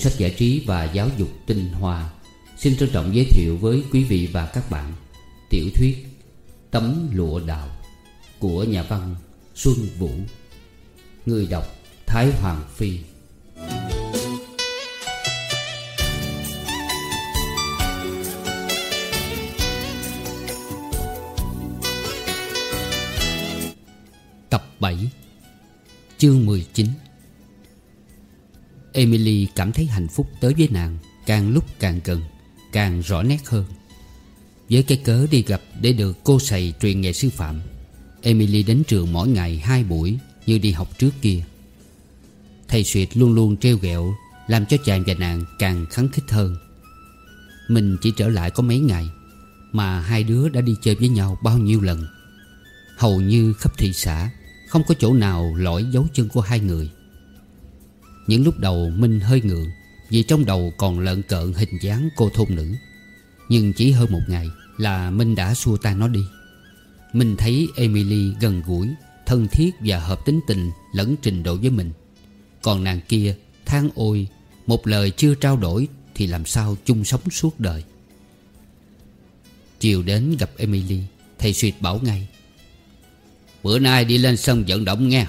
Sách giải trí và giáo dục tinh hoa. Xin trân trọng giới thiệu với quý vị và các bạn Tiểu thuyết Tấm lụa đào Của nhà văn Xuân Vũ, Người đọc Thái Hoàng Phi. Tập 7 Chương 19 Emily cảm thấy hạnh phúc tới với nàng, Càng lúc càng gần, Càng rõ nét hơn. Với cái cớ đi gặp để được cô thầy truyền nghề sư phạm, Emily đến trường mỗi ngày hai buổi Như đi học trước kia. Thầy Suyệt luôn luôn treo ghẹo, Làm cho chàng và nàng càng khắng khích hơn. Mình chỉ trở lại có mấy ngày, Mà hai đứa đã đi chơi với nhau bao nhiêu lần. Hầu như khắp thị xã, Không có chỗ nào lỗi dấu chân của hai người những lúc đầu Minh hơi ngượng, Vì trong đầu còn lợn cợn hình dáng cô thôn nữ. Nhưng chỉ hơn một ngày Là Minh đã xua tan nó đi. Minh thấy Emily gần gũi, Thân thiết và hợp tính tình Lẫn trình độ với mình. Còn nàng kia, than ôi, Một lời chưa trao đổi Thì làm sao chung sống suốt đời. Chiều đến gặp Emily, Thầy Suyệt bảo ngay, Bữa nay đi lên sân vận động nghe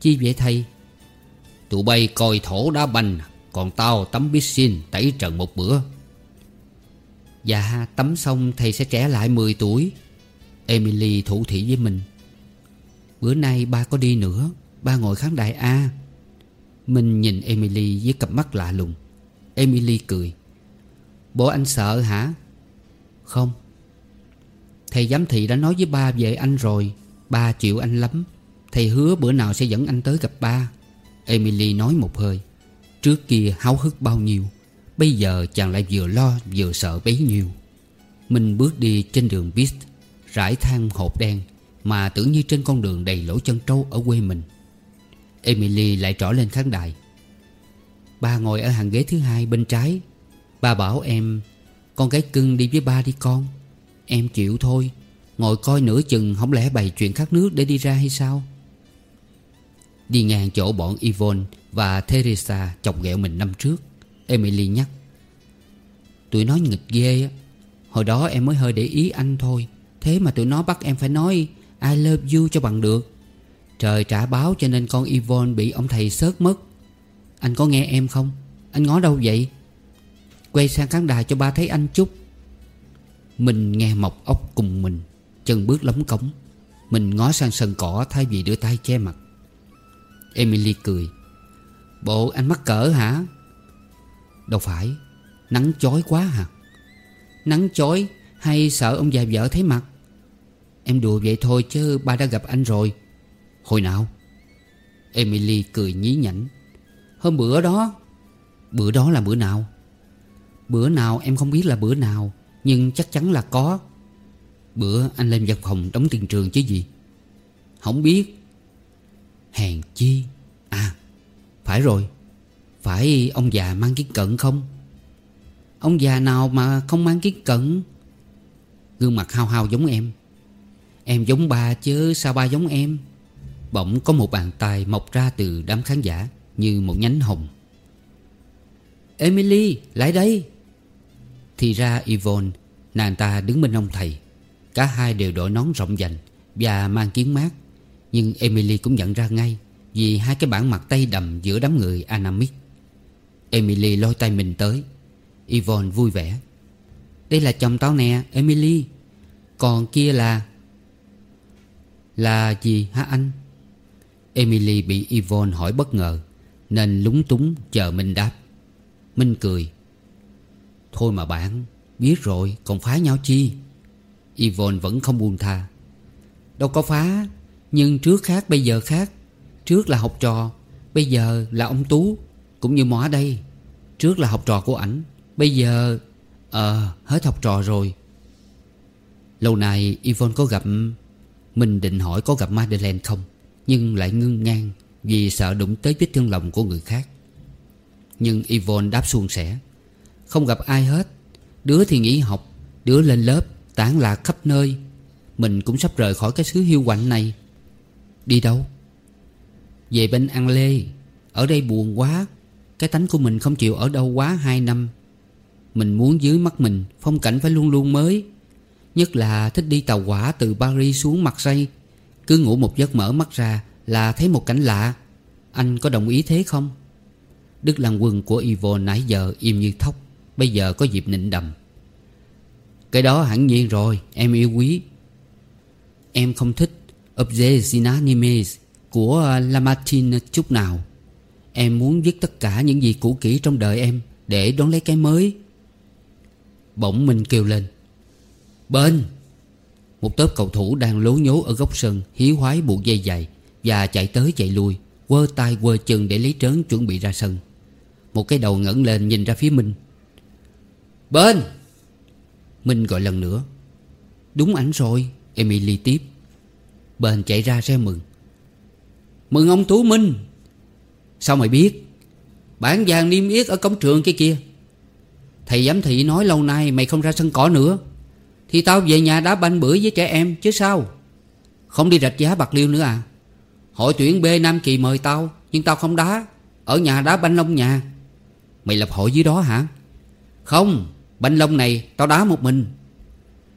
Chi vậy thầy? Tụi bay coi thổ đá banh, Còn tao tắm bít xin tẩy trần một bữa. Dạ tắm xong thầy sẽ trẻ lại 10 tuổi. Emily thủ thỉ với mình. Bữa nay ba có đi nữa, Ba ngồi khán đài A. Mình nhìn Emily với cặp mắt lạ lùng. Emily cười. Bộ anh sợ hả? Không. Thầy giám thị đã nói với ba về anh rồi, Ba chịu anh lắm. Thầy hứa bữa nào sẽ dẫn anh tới gặp ba. Emily nói một hơi. Trước kia háo hức bao nhiêu, Bây giờ chàng lại vừa lo vừa sợ bấy nhiêu. Mình bước đi trên đường Beast, Rải than hộp đen Mà tưởng như trên con đường đầy lỗ chân trâu ở quê mình. Emily lại trỏ lên khán đài. Ba ngồi ở hàng ghế thứ hai bên trái. Ba bảo em, Con gái cưng đi với ba đi con. Em chịu thôi. Ngồi coi nửa chừng không lẽ bày chuyện khát nước để đi ra hay sao? Đi ngang chỗ bọn Yvonne và Teresa chọc ghẹo mình năm trước, Emily nhắc. Tụi nó nghịch ghê á. Hồi đó em mới hơi để ý anh thôi. Thế mà tụi nó bắt em phải nói, I love you cho bằng được. Trời trả báo cho nên con Yvonne bị ông thầy sớt mất. Anh có nghe em không? Anh ngó đâu vậy? Quay sang khán đài cho ba thấy anh chút. Mình nghe mọc ốc cùng mình, Chân bước lóng cống. Mình ngó sang sân cỏ thay vì đưa tay che mặt. Emily cười. Bộ anh mắc cỡ hả? Đâu phải. Nắng chói quá hả Nắng chói hay sợ ông già vợ thấy mặt? Em đùa vậy thôi chứ ba đã gặp anh rồi. Hồi nào? Emily cười nhí nhảnh. Hôm bữa đó. Bữa đó là bữa nào? Bữa nào em không biết là bữa nào, Nhưng chắc chắn là có. Bữa anh lên văn phòng đóng tiền trường chứ gì? Không biết. Hèn chi. À phải rồi. Phải ông già mang kiến cận không? Ông già nào mà không mang kiến cận? Gương mặt hao hao giống em. Em giống ba chứ sao ba giống em? Bỗng có một bàn tay mọc ra từ đám khán giả Như một nhánh hồng. Emily, lại đây. Thì ra Yvonne, Nàng ta đứng bên ông thầy. Cả hai đều đội nón rộng dành Và mang kiến mát. Nhưng Emily cũng nhận ra ngay. Vì hai cái bản mặt tay đầm giữa đám người Anamic Emily lôi tay mình tới. Yvonne vui vẻ. Đây là chồng tao nè, Emily. Còn kia là Là gì hả anh? Emily bị Yvonne hỏi bất ngờ, Nên lúng túng chờ Minh đáp. Minh cười. Thôi mà bạn, Biết rồi, còn phá nhau chi? Yvonne vẫn không buông tha. Đâu có phá, nhưng trước khác, bây giờ khác. Trước là học trò, Bây giờ là ông Tú, Cũng như mỏ đây. Trước là học trò của ảnh, Bây giờ Ờ hết học trò rồi. Lâu nay Yvonne có gặp, Mình định hỏi có gặp Madeleine không? Nhưng lại ngưng ngang Vì sợ đụng tới vết thương lòng của người khác. Nhưng Yvonne đáp suôn sẻ, Không gặp ai hết. Đứa thì nghỉ học, Đứa lên lớp, Tán lạc khắp nơi. Mình cũng sắp rời khỏi cái xứ hiu quạnh này. Đi đâu? Về bên An Lê. Ở đây buồn quá, Cái tánh của mình không chịu ở đâu quá 2 năm. Mình muốn dưới mắt mình, Phong cảnh phải luôn luôn mới. Nhất là thích đi tàu hỏa từ Paris xuống Marseille Cứ ngủ một giấc mở mắt ra Là thấy một cảnh lạ. Anh có đồng ý thế không? Đức Lăng Quân của Yvonne nãy giờ im như thóc, Bây giờ có dịp nịnh đầm. Cái đó hẳn nhiên rồi, Em yêu quý. Em không thích Objet inanimes của ờ, Lamartine chút nào. Em muốn viết tất cả những gì cũ kỹ trong đời em Để đón lấy cái mới. Bỗng mình kêu lên. Bên! Một tớp cầu thủ đang lố nhố ở góc sân Hiếu hoái buộc dây dày Và chạy tới chạy lui, Quơ tay quơ chân để lấy trớn chuẩn bị ra sân. Một cái đầu ngẩng lên nhìn ra phía Minh Bên! Minh gọi lần nữa. Đúng ảnh rồi, Emily tiếp. Bên chạy ra xe mừng. Mừng ông Tú Minh. Sao mày biết? Bản vàng niêm yết ở cổng trường kia kia Thầy giám thị nói lâu nay mày không ra sân cỏ nữa. Thì tao về nhà đá banh bưởi với trẻ em, chứ sao? Không đi rạch giá bạc liêu nữa à? Hội tuyển B Nam Kỳ mời tao, Nhưng tao không đá. Ở nhà đá banh lông nhà. Mày lập hội dưới đó hả? Không, Banh lông này tao đá một mình.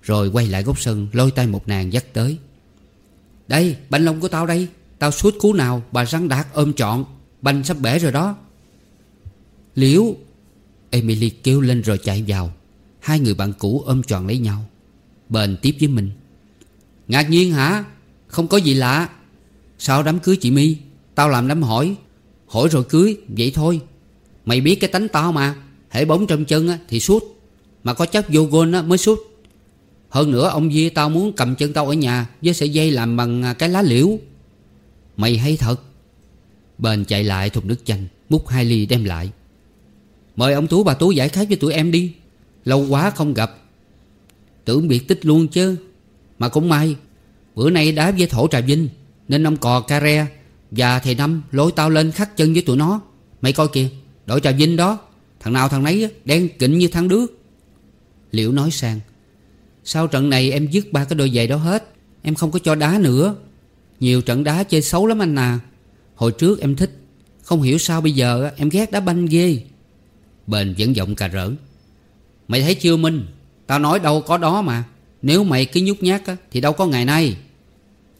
Rồi quay lại gốc sân, Lôi tay một nàng dắt tới. Đây, banh lông của tao đây. Tao suốt cú nào bà rắn đạt ôm trọn Banh sắp bể rồi đó. Liễu Emily kêu lên rồi chạy vào. Hai người bạn cũ ôm tròn lấy nhau. Bền tiếp với mình. Ngạc nhiên hả? Không có gì lạ. Sao đám cưới chị My? Tao làm đám hỏi. Hỏi rồi cưới Vậy thôi. Mày biết cái tánh tao mà. Hễ bóng trong chân á, thì suốt. Mà có chắc vô gôn á, mới suốt. Hơn nữa ông Di tao muốn cầm chân tao ở nhà Với sợi dây làm bằng à, cái lá liễu. Mày hay thật. Bền chạy lại thùng nước chanh Múc hai ly đem lại. Mời ông Tú bà Tú giải khát với tụi em đi. Lâu quá không gặp. Tưởng biệt tích luôn chứ. Mà cũng may Bữa nay đá với thổ trà vinh Nên ông cò ca re Và thầy Năm lôi tao lên khắc chân với tụi nó. Mày coi kìa Đội trà vinh đó Thằng nào thằng nấy đen kịnh như thằng đứa, Liễu nói sang Sau trận này em dứt ba cái đôi giày đó hết Em không có cho đá nữa. Nhiều trận đá chơi xấu lắm anh à. Hồi trước em thích. Không hiểu sao bây giờ em ghét đá banh ghê. Bền vẫn giọng cà rỡn. Mày thấy chưa Minh? Tao nói đâu có đó mà. Nếu mày cứ nhút nhát á, thì đâu có ngày nay.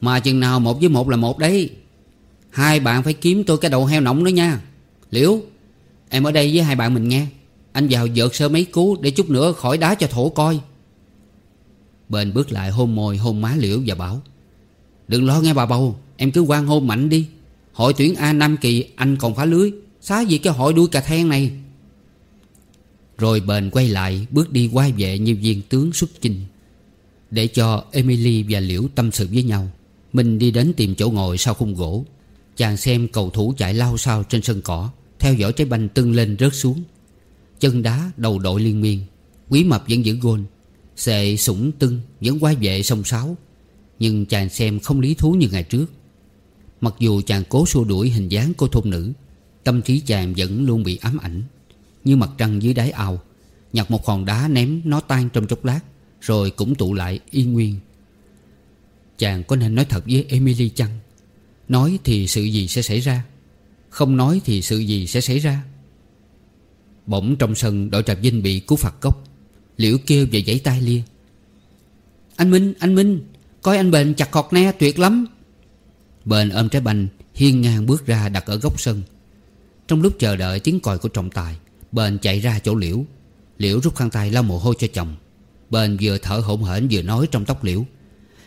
Mà chừng nào một với một là một đấy. Hai bạn phải kiếm tôi cái đầu heo nóng nữa nha. Liễu Em ở đây với hai bạn mình nghe. Anh vào vợt sơ mấy cú Để chút nữa khỏi đá cho thổ coi. Bền bước lại hôn môi hôn má Liễu và bảo Đừng lo nghe bà bầu. Em cứ quan hôn mạnh đi. Hội tuyển A Nam Kỳ, anh còn phá lưới. Xá gì cái hội đuôi cà then này? Rồi bền quay lại, Bước đi quay về như viên tướng xuất chinh. Để cho Emily và Liễu tâm sự với nhau. Mình đi đến tìm chỗ ngồi sau khung gỗ. Chàng xem cầu thủ chạy lao sao trên sân cỏ, Theo dõi trái banh tưng lên rớt xuống. Chân đá đầu đội liên miên. Quý mập vẫn giữ gôn. Xệ sủng tưng, vẫn quay về sông sáo nhưng chàng xem không lý thú như ngày trước. Mặc dù chàng cố xua đuổi hình dáng cô thôn nữ Tâm trí chàng vẫn luôn bị ám ảnh. Như mặt trăng dưới đáy ao Nhặt một hòn đá ném nó tan trong chốc lát Rồi cũng tụ lại y nguyên. Chàng có nên nói thật với Emily chăng? Nói thì sự gì sẽ xảy ra? Không nói thì sự gì sẽ xảy ra? Bỗng trong sân đội trạp dinh bị cú phạt cốc Liễu kêu và giãy tay lia. Anh Minh, anh Minh! Coi anh bền chặt khọt ne tuyệt lắm. Bền ôm trái banh, Hiên ngang bước ra đặt ở góc sân. Trong lúc chờ đợi tiếng còi của trọng tài Bền chạy ra chỗ Liễu. Liễu rút khăn tay lau mồ hôi cho chồng. Bền vừa thở hổn hển vừa nói trong tóc Liễu.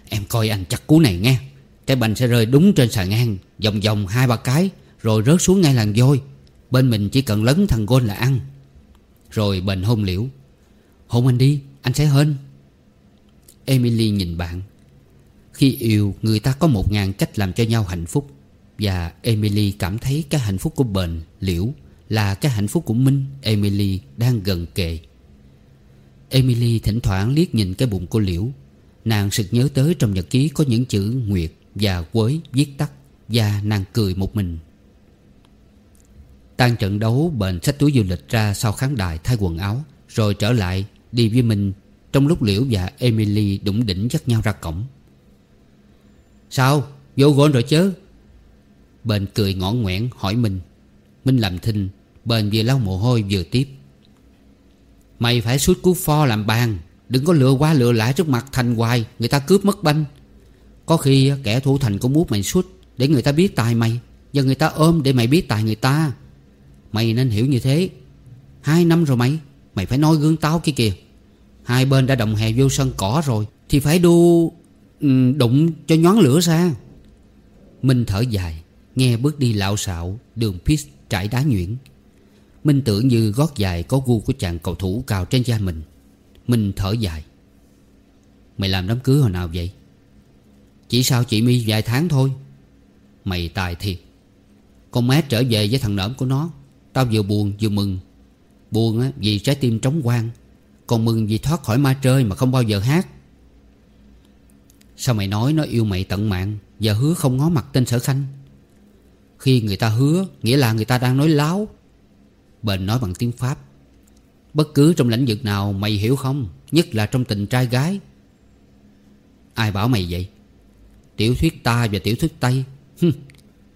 Em coi anh chặt cú này nghe. Trái banh sẽ rơi đúng trên sàn ngang, Vòng vòng hai ba cái, Rồi rớt xuống ngay làng vôi Bên mình chỉ cần lấn thằng gôn là ăn. Rồi bền hôn Liễu. Hôn anh đi, anh sẽ hên. Emily nhìn bạn khi yêu người ta có một ngàn cách làm cho nhau hạnh phúc. Và Emily cảm thấy cái hạnh phúc của Bền, Liễu Là cái hạnh phúc của Minh, Emily đang gần kề. Emily thỉnh thoảng liếc nhìn cái bụng của Liễu. Nàng sực nhớ tới trong nhật ký có những chữ Nguyệt và Quới viết tắt Và nàng cười một mình. Tan trận đấu bền xách túi du lịch ra sau khán đài thay quần áo Rồi trở lại đi với mình Trong lúc Liễu và Emily đụng đỉnh dắt nhau ra cổng. Sao? Vô gôn rồi chứ. Bền cười ngõ ngoẹn hỏi Minh Minh làm thinh Bền vừa lau mồ hôi vừa tiếp. Mày phải suốt cú pho làm bàn, Đừng có lừa qua lừa lại trước mặt Thành hoài, Người ta cướp mất banh. Có khi kẻ thủ thành cũng muốn mày suốt Để người ta biết tài mày, Và người ta ôm để mày biết tài người ta. Mày nên hiểu như thế. Hai năm rồi mày Mày phải noi gương tao kia kìa. Hai bên đã đồng hè vô sân cỏ rồi, Thì phải đu Ừ, đụng cho nhón lửa ra. Minh thở dài Nghe bước đi lạo xạo Đường pit trải đá nhuyễn. Minh tưởng như gót dài có gu của chàng cầu thủ cào trên da mình. Minh thở dài. Mày làm đám cưới hồi nào vậy? Chỉ sao chị mi vài tháng thôi. Mày tài thiệt. Con mát trở về với thằng nỡm của nó. Tao vừa buồn vừa mừng. Buồn á, vì trái tim trống quang. Còn mừng vì thoát khỏi ma chơi mà không bao giờ hát. Sao mày nói nó yêu mày tận mạng Và hứa không ngó mặt tên sở khanh? Khi người ta hứa Nghĩa là người ta đang nói láo. Bền nói bằng tiếng Pháp. Bất cứ trong lĩnh vực nào mày hiểu không? Nhất là trong tình trai gái. Ai bảo mày vậy? Tiểu thuyết ta và tiểu thuyết Tây.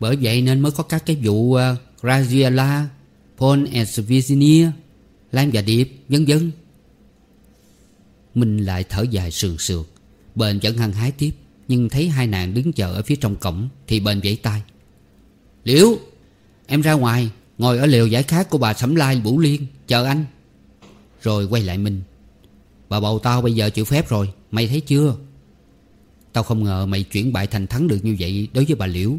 Bởi vậy nên mới có các cái vụ uh, Graziella Paul and Virginia Lan và Điệp vân vân. Minh lại thở dài sườn sườn. Bền vẫn hăng hái tiếp, Nhưng thấy hai nàng đứng chờ ở phía trong cổng, Thì bền vẫy tay. Liễu, Em ra ngoài, Ngồi ở liều giải khát của bà Sẩm Lai Vũ Liên, Chờ anh. Rồi quay lại mình. Bà bầu tao bây giờ chịu phép rồi, Mày thấy chưa? Tao không ngờ mày chuyển bại thành thắng được như vậy Đối với bà Liễu.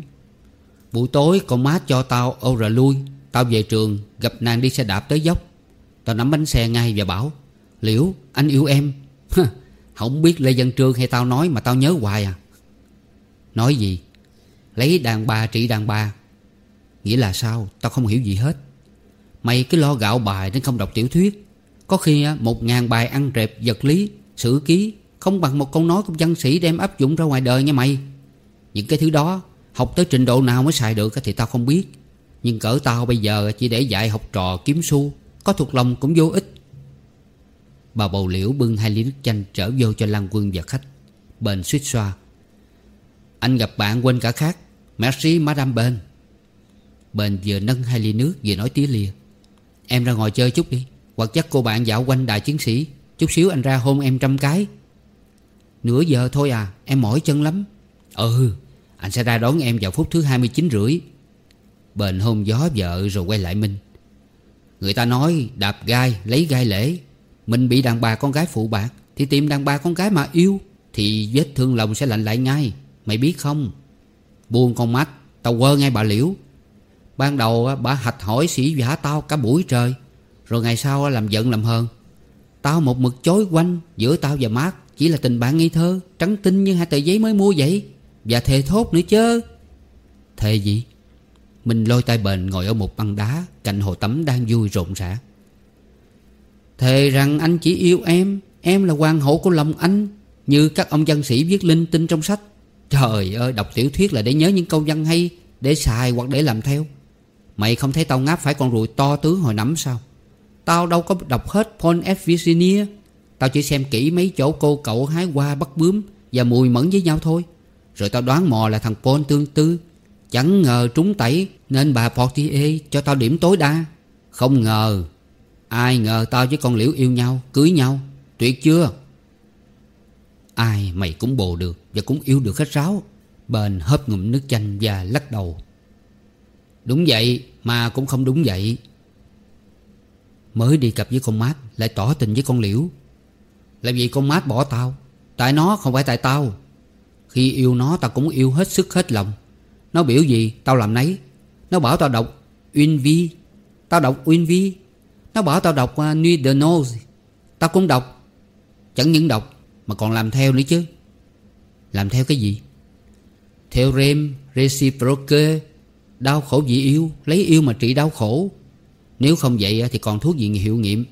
Buổi tối con má cho tao ô rà lui, Tao về trường, gặp nàng đi xe đạp tới dốc. Tao nắm bánh xe ngay và bảo, Liễu, anh yêu em. Không biết Lê Văn Trương hay tao nói mà tao nhớ hoài à. Nói gì? Lấy đàn bà trị đàn bà. Nghĩa là sao? Tao không hiểu gì hết. Mày cứ lo gạo bài nên không đọc tiểu thuyết. Có khi một ngàn bài ăn rệp vật lý, Sử ký, Không bằng một câu nói của văn sĩ đem áp dụng ra ngoài đời nha mày. Những cái thứ đó, Học tới trình độ nào mới xài được thì tao không biết. Nhưng cỡ tao bây giờ chỉ để dạy học trò kiếm xu, Có thuộc lòng cũng vô ích. Bà bầu liễu bưng hai ly nước chanh trở vô cho Lan Quân và khách. Bền suýt xoa. Anh gặp bạn quên cả khác. Merci, Madame Bền Bền vừa nâng hai ly nước vừa nói tía lìa. Em ra ngồi chơi chút đi. Hoặc chắc cô bạn dạo quanh đài chiến sĩ. Chút xíu anh ra hôn em trăm cái. Nửa giờ thôi à Em mỏi chân lắm. Ừ Anh sẽ ra đón em vào phút thứ 29 rưỡi. Bền hôn gió vợ rồi quay lại Minh. Người ta nói, đạp gai, lấy gai lễ. Mình bị đàn bà con gái phụ bạc, Thì tìm đàn bà con gái mà yêu, Thì vết thương lòng sẽ lạnh lại ngay. Mày biết không? Buông con mắt, Tao quơ ngay bà liễu. Ban đầu bà hạch hỏi sĩ giả tao cả buổi trời, Rồi ngày sau làm giận làm hơn Tao một mực chối quanh Giữa tao và mát Chỉ là tình bạn nghi thơ, Trắng tinh như hai tờ giấy mới mua vậy, Và thề thốt nữa chứ. Thề gì? Mình lôi tay bền ngồi ở một băng đá Cạnh hồ tắm đang vui rộn rã. Thề rằng anh chỉ yêu em Em là hoàng hậu của lòng anh, Như các ông văn sĩ viết linh tinh trong sách. Trời ơi, đọc tiểu thuyết là để nhớ những câu văn hay, Để xài hoặc để làm theo. Mày không thấy tao ngáp phải con ruồi to tướng hồi nắm sao? Tao đâu có đọc hết Paul F. Virginia. Tao chỉ xem kỹ mấy chỗ cô cậu hái hoa bắt bướm Và mùi mẫn với nhau thôi. Rồi tao đoán mò là thằng Paul tương tư. Chẳng ngờ trúng tẩy, Nên bà Portier cho tao điểm tối đa. Không ngờ Ai ngờ tao với con Liễu yêu nhau, Cưới nhau, Tuyệt chưa? Ai mày cũng bồ được Và cũng yêu được hết ráo. Bền hớp ngụm nước chanh và lắc đầu. Đúng vậy mà cũng không đúng vậy. Mới đi cặp với con mát, Lại tỏ tình với con liễu. Làm gì con mát bỏ tao? Tại nó không phải tại tao. Khi yêu nó, tao cũng yêu hết sức hết lòng. Nó biểu gì, tao làm nấy. Nó bảo tao đọc Uyên Vi. Tao đọc Uyên Vi. Nó bảo tao đọc uh, Nuit de Nose. Tao cũng đọc. Chẳng những đọc Mà còn làm theo nữa chứ. Làm theo cái gì? Theorem reciproque Đau khổ vì yêu Lấy yêu mà trị đau khổ. Nếu không vậy thì còn thuốc gì hiệu nghiệm.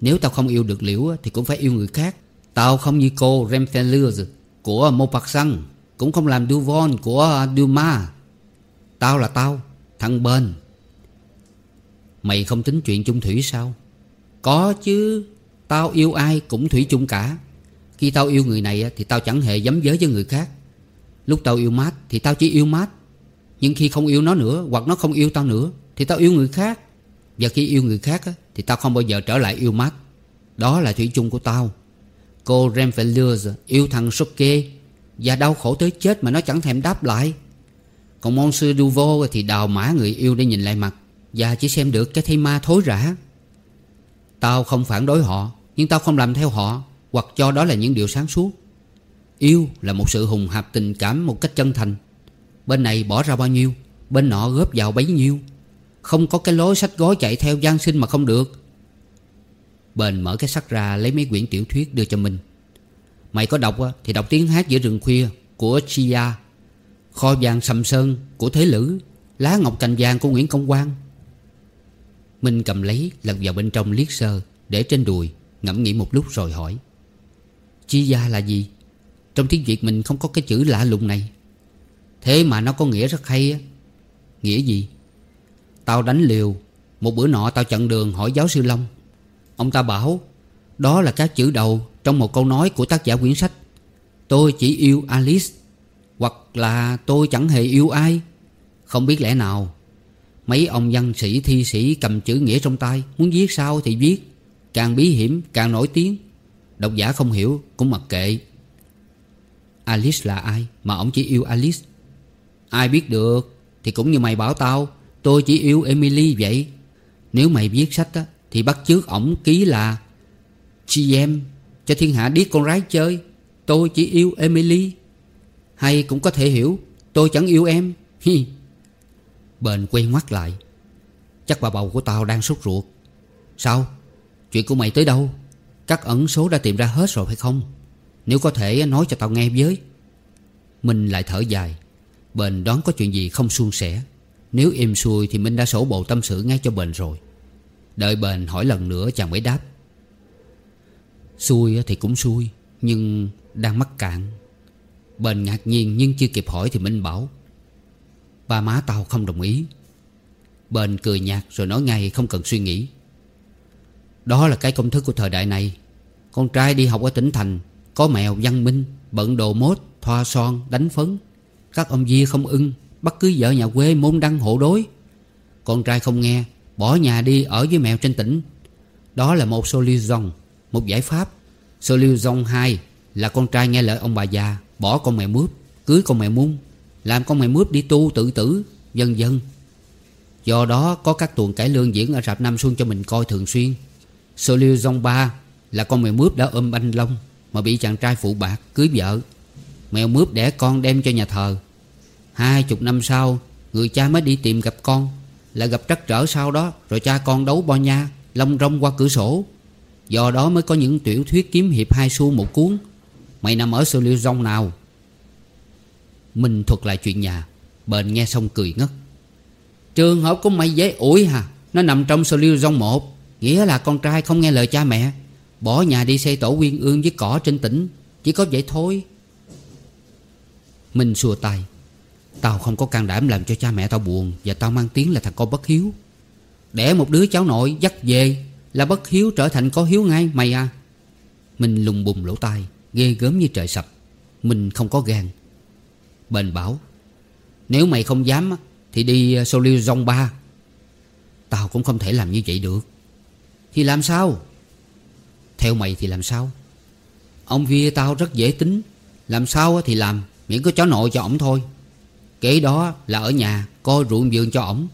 Nếu tao không yêu được Liễu Thì cũng phải yêu người khác. Tao không như cô Remfeller Của Maupassant Cũng không làm Duvon của Dumas Tao là tao Thằng bên. Mày không tính chuyện chung thủy sao? Có chứ, Tao yêu ai cũng thủy chung cả. Khi tao yêu người này Thì tao chẳng hề dám giới với người khác. Lúc tao yêu mát Thì tao chỉ yêu mát nhưng khi không yêu nó nữa, Hoặc nó không yêu tao nữa, Thì tao yêu người khác. Và khi yêu người khác Thì tao không bao giờ trở lại yêu mát. Đó là thủy chung của tao. Cô Renfelius yêu thằng Soke Và đau khổ tới chết mà nó chẳng thèm đáp lại. Còn Monsieur Duvo thì đào mã người yêu để nhìn lại mặt. Và chỉ xem được cái thây ma thối rã. Tao không phản đối họ, Nhưng tao không làm theo họ, Hoặc cho đó là những điều sáng suốt. Yêu là một sự hùng hạp tình cảm một cách chân thành. Bên này bỏ ra bao nhiêu, Bên nọ góp vào bấy nhiêu. Không có cái lối sách gói chạy theo gian sinh mà không được. Bền mở cái sắt ra lấy mấy quyển tiểu thuyết đưa cho mình. Mày có đọc thì đọc tiếng hát giữa rừng khuya của Chia, Kho vàng sầm sơn của Thế Lữ, Lá ngọc cành vàng của Nguyễn Công Quang. Minh cầm lấy, lật vào bên trong liếc sơ, Để trên đùi, Ngẫm nghĩ một lúc rồi hỏi. Chi gia là gì? Trong tiếng Việt mình không có cái chữ lạ lùng này. Thế mà nó có nghĩa rất hay á. Nghĩa gì? Tao đánh liều, Một bữa nọ tao chặn đường hỏi giáo sư Long. Ông ta bảo, Đó là các chữ đầu trong một câu nói của tác giả quyển sách. Tôi chỉ yêu Alice, Hoặc là tôi chẳng hề yêu ai. Không biết lẽ nào Mấy ông văn sĩ, thi sĩ cầm chữ nghĩa trong tay. Muốn viết sao thì viết. Càng bí hiểm, càng nổi tiếng. Độc giả không hiểu, cũng mặc kệ. Alice là ai? Mà ông chỉ yêu Alice. Ai biết được, Thì cũng như mày bảo tao, Tôi chỉ yêu Emily vậy. Nếu mày viết sách á, Thì bắt chước ổng ký là Chị em Cho thiên hạ biết con gái chơi. Tôi chỉ yêu Emily. Hay cũng có thể hiểu, Tôi chẳng yêu em. Hi. Bền quay ngoắt lại. Chắc bà bầu của tao đang sốt ruột. Sao? Chuyện của mày tới đâu? Các ẩn số đã tìm ra hết rồi phải không? Nếu có thể nói cho tao nghe với. Minh lại thở dài. Bền đoán có chuyện gì không suôn sẻ. Nếu im xuôi thì Minh đã sổ bộ tâm sự ngay cho Bền rồi. Đợi Bền hỏi lần nữa chàng mới đáp. Xui thì cũng xui, Nhưng đang mắc cạn. Bền ngạc nhiên nhưng chưa kịp hỏi thì Minh bảo Ba má tao không đồng ý. Bền cười nhạt rồi nói ngay không cần suy nghĩ. Đó là cái công thức của thời đại này. Con trai đi học ở tỉnh thành, Có mèo, văn minh, Bận đồ mốt, Thoa son, Đánh phấn. Các ông Di không ưng Bắt cưới vợ nhà quê môn đăng hộ đối. Con trai không nghe, Bỏ nhà đi ở với mèo trên tỉnh. Đó là một solution Một giải pháp. Solution 2 Là con trai nghe lời ông bà già, Bỏ con mèo mướp, Cưới con mèo mung làm con mày mướp đi tu tự tử. Dần dần Do đó có các tuần cải lương diễn ở rạp Nam Xuân cho mình coi thường xuyên. Sô liêu dông ba Là con mèo mướp đã ôm anh Long Mà bị chàng trai phụ bạc cưới vợ. Mèo mướp đẻ con đem cho nhà thờ. Hai chục năm sau, Người cha mới đi tìm gặp con, Là gặp trắc trở sau đó, Rồi cha con đấu bo nha Long rong qua cửa sổ. Do đó mới có những tiểu thuyết kiếm hiệp hai xu một cuốn. Mày nằm ở sô liêu dông nào? Mình thuật lại chuyện nhà. Bền nghe xong cười ngất. Trường hợp của mày dễ ủi hả Nó nằm trong sơ liêu rong một. Nghĩa là con trai không nghe lời cha mẹ. Bỏ nhà đi xây tổ quyên ương với cỏ trên tỉnh. Chỉ có vậy thôi. Minh xua tay. Tao không có can đảm làm cho cha mẹ tao buồn Và tao mang tiếng là thằng con bất hiếu. Đẻ một đứa cháu nội dắt về Là bất hiếu trở thành có hiếu ngay, mày à. Minh lùng bùng lỗ tai, Ghê gớm như trời sập. Minh không có gan. Bền bảo. Nếu mày không dám Thì đi ờ, solo rong ba. Tao cũng không thể làm như vậy được. Thì làm sao? Theo mày thì làm sao? Ông Via tao rất dễ tính. Làm sao thì làm, Miễn có chó nội cho ổng thôi. Kế đó là ở nhà, Coi ruộng vườn cho ổng.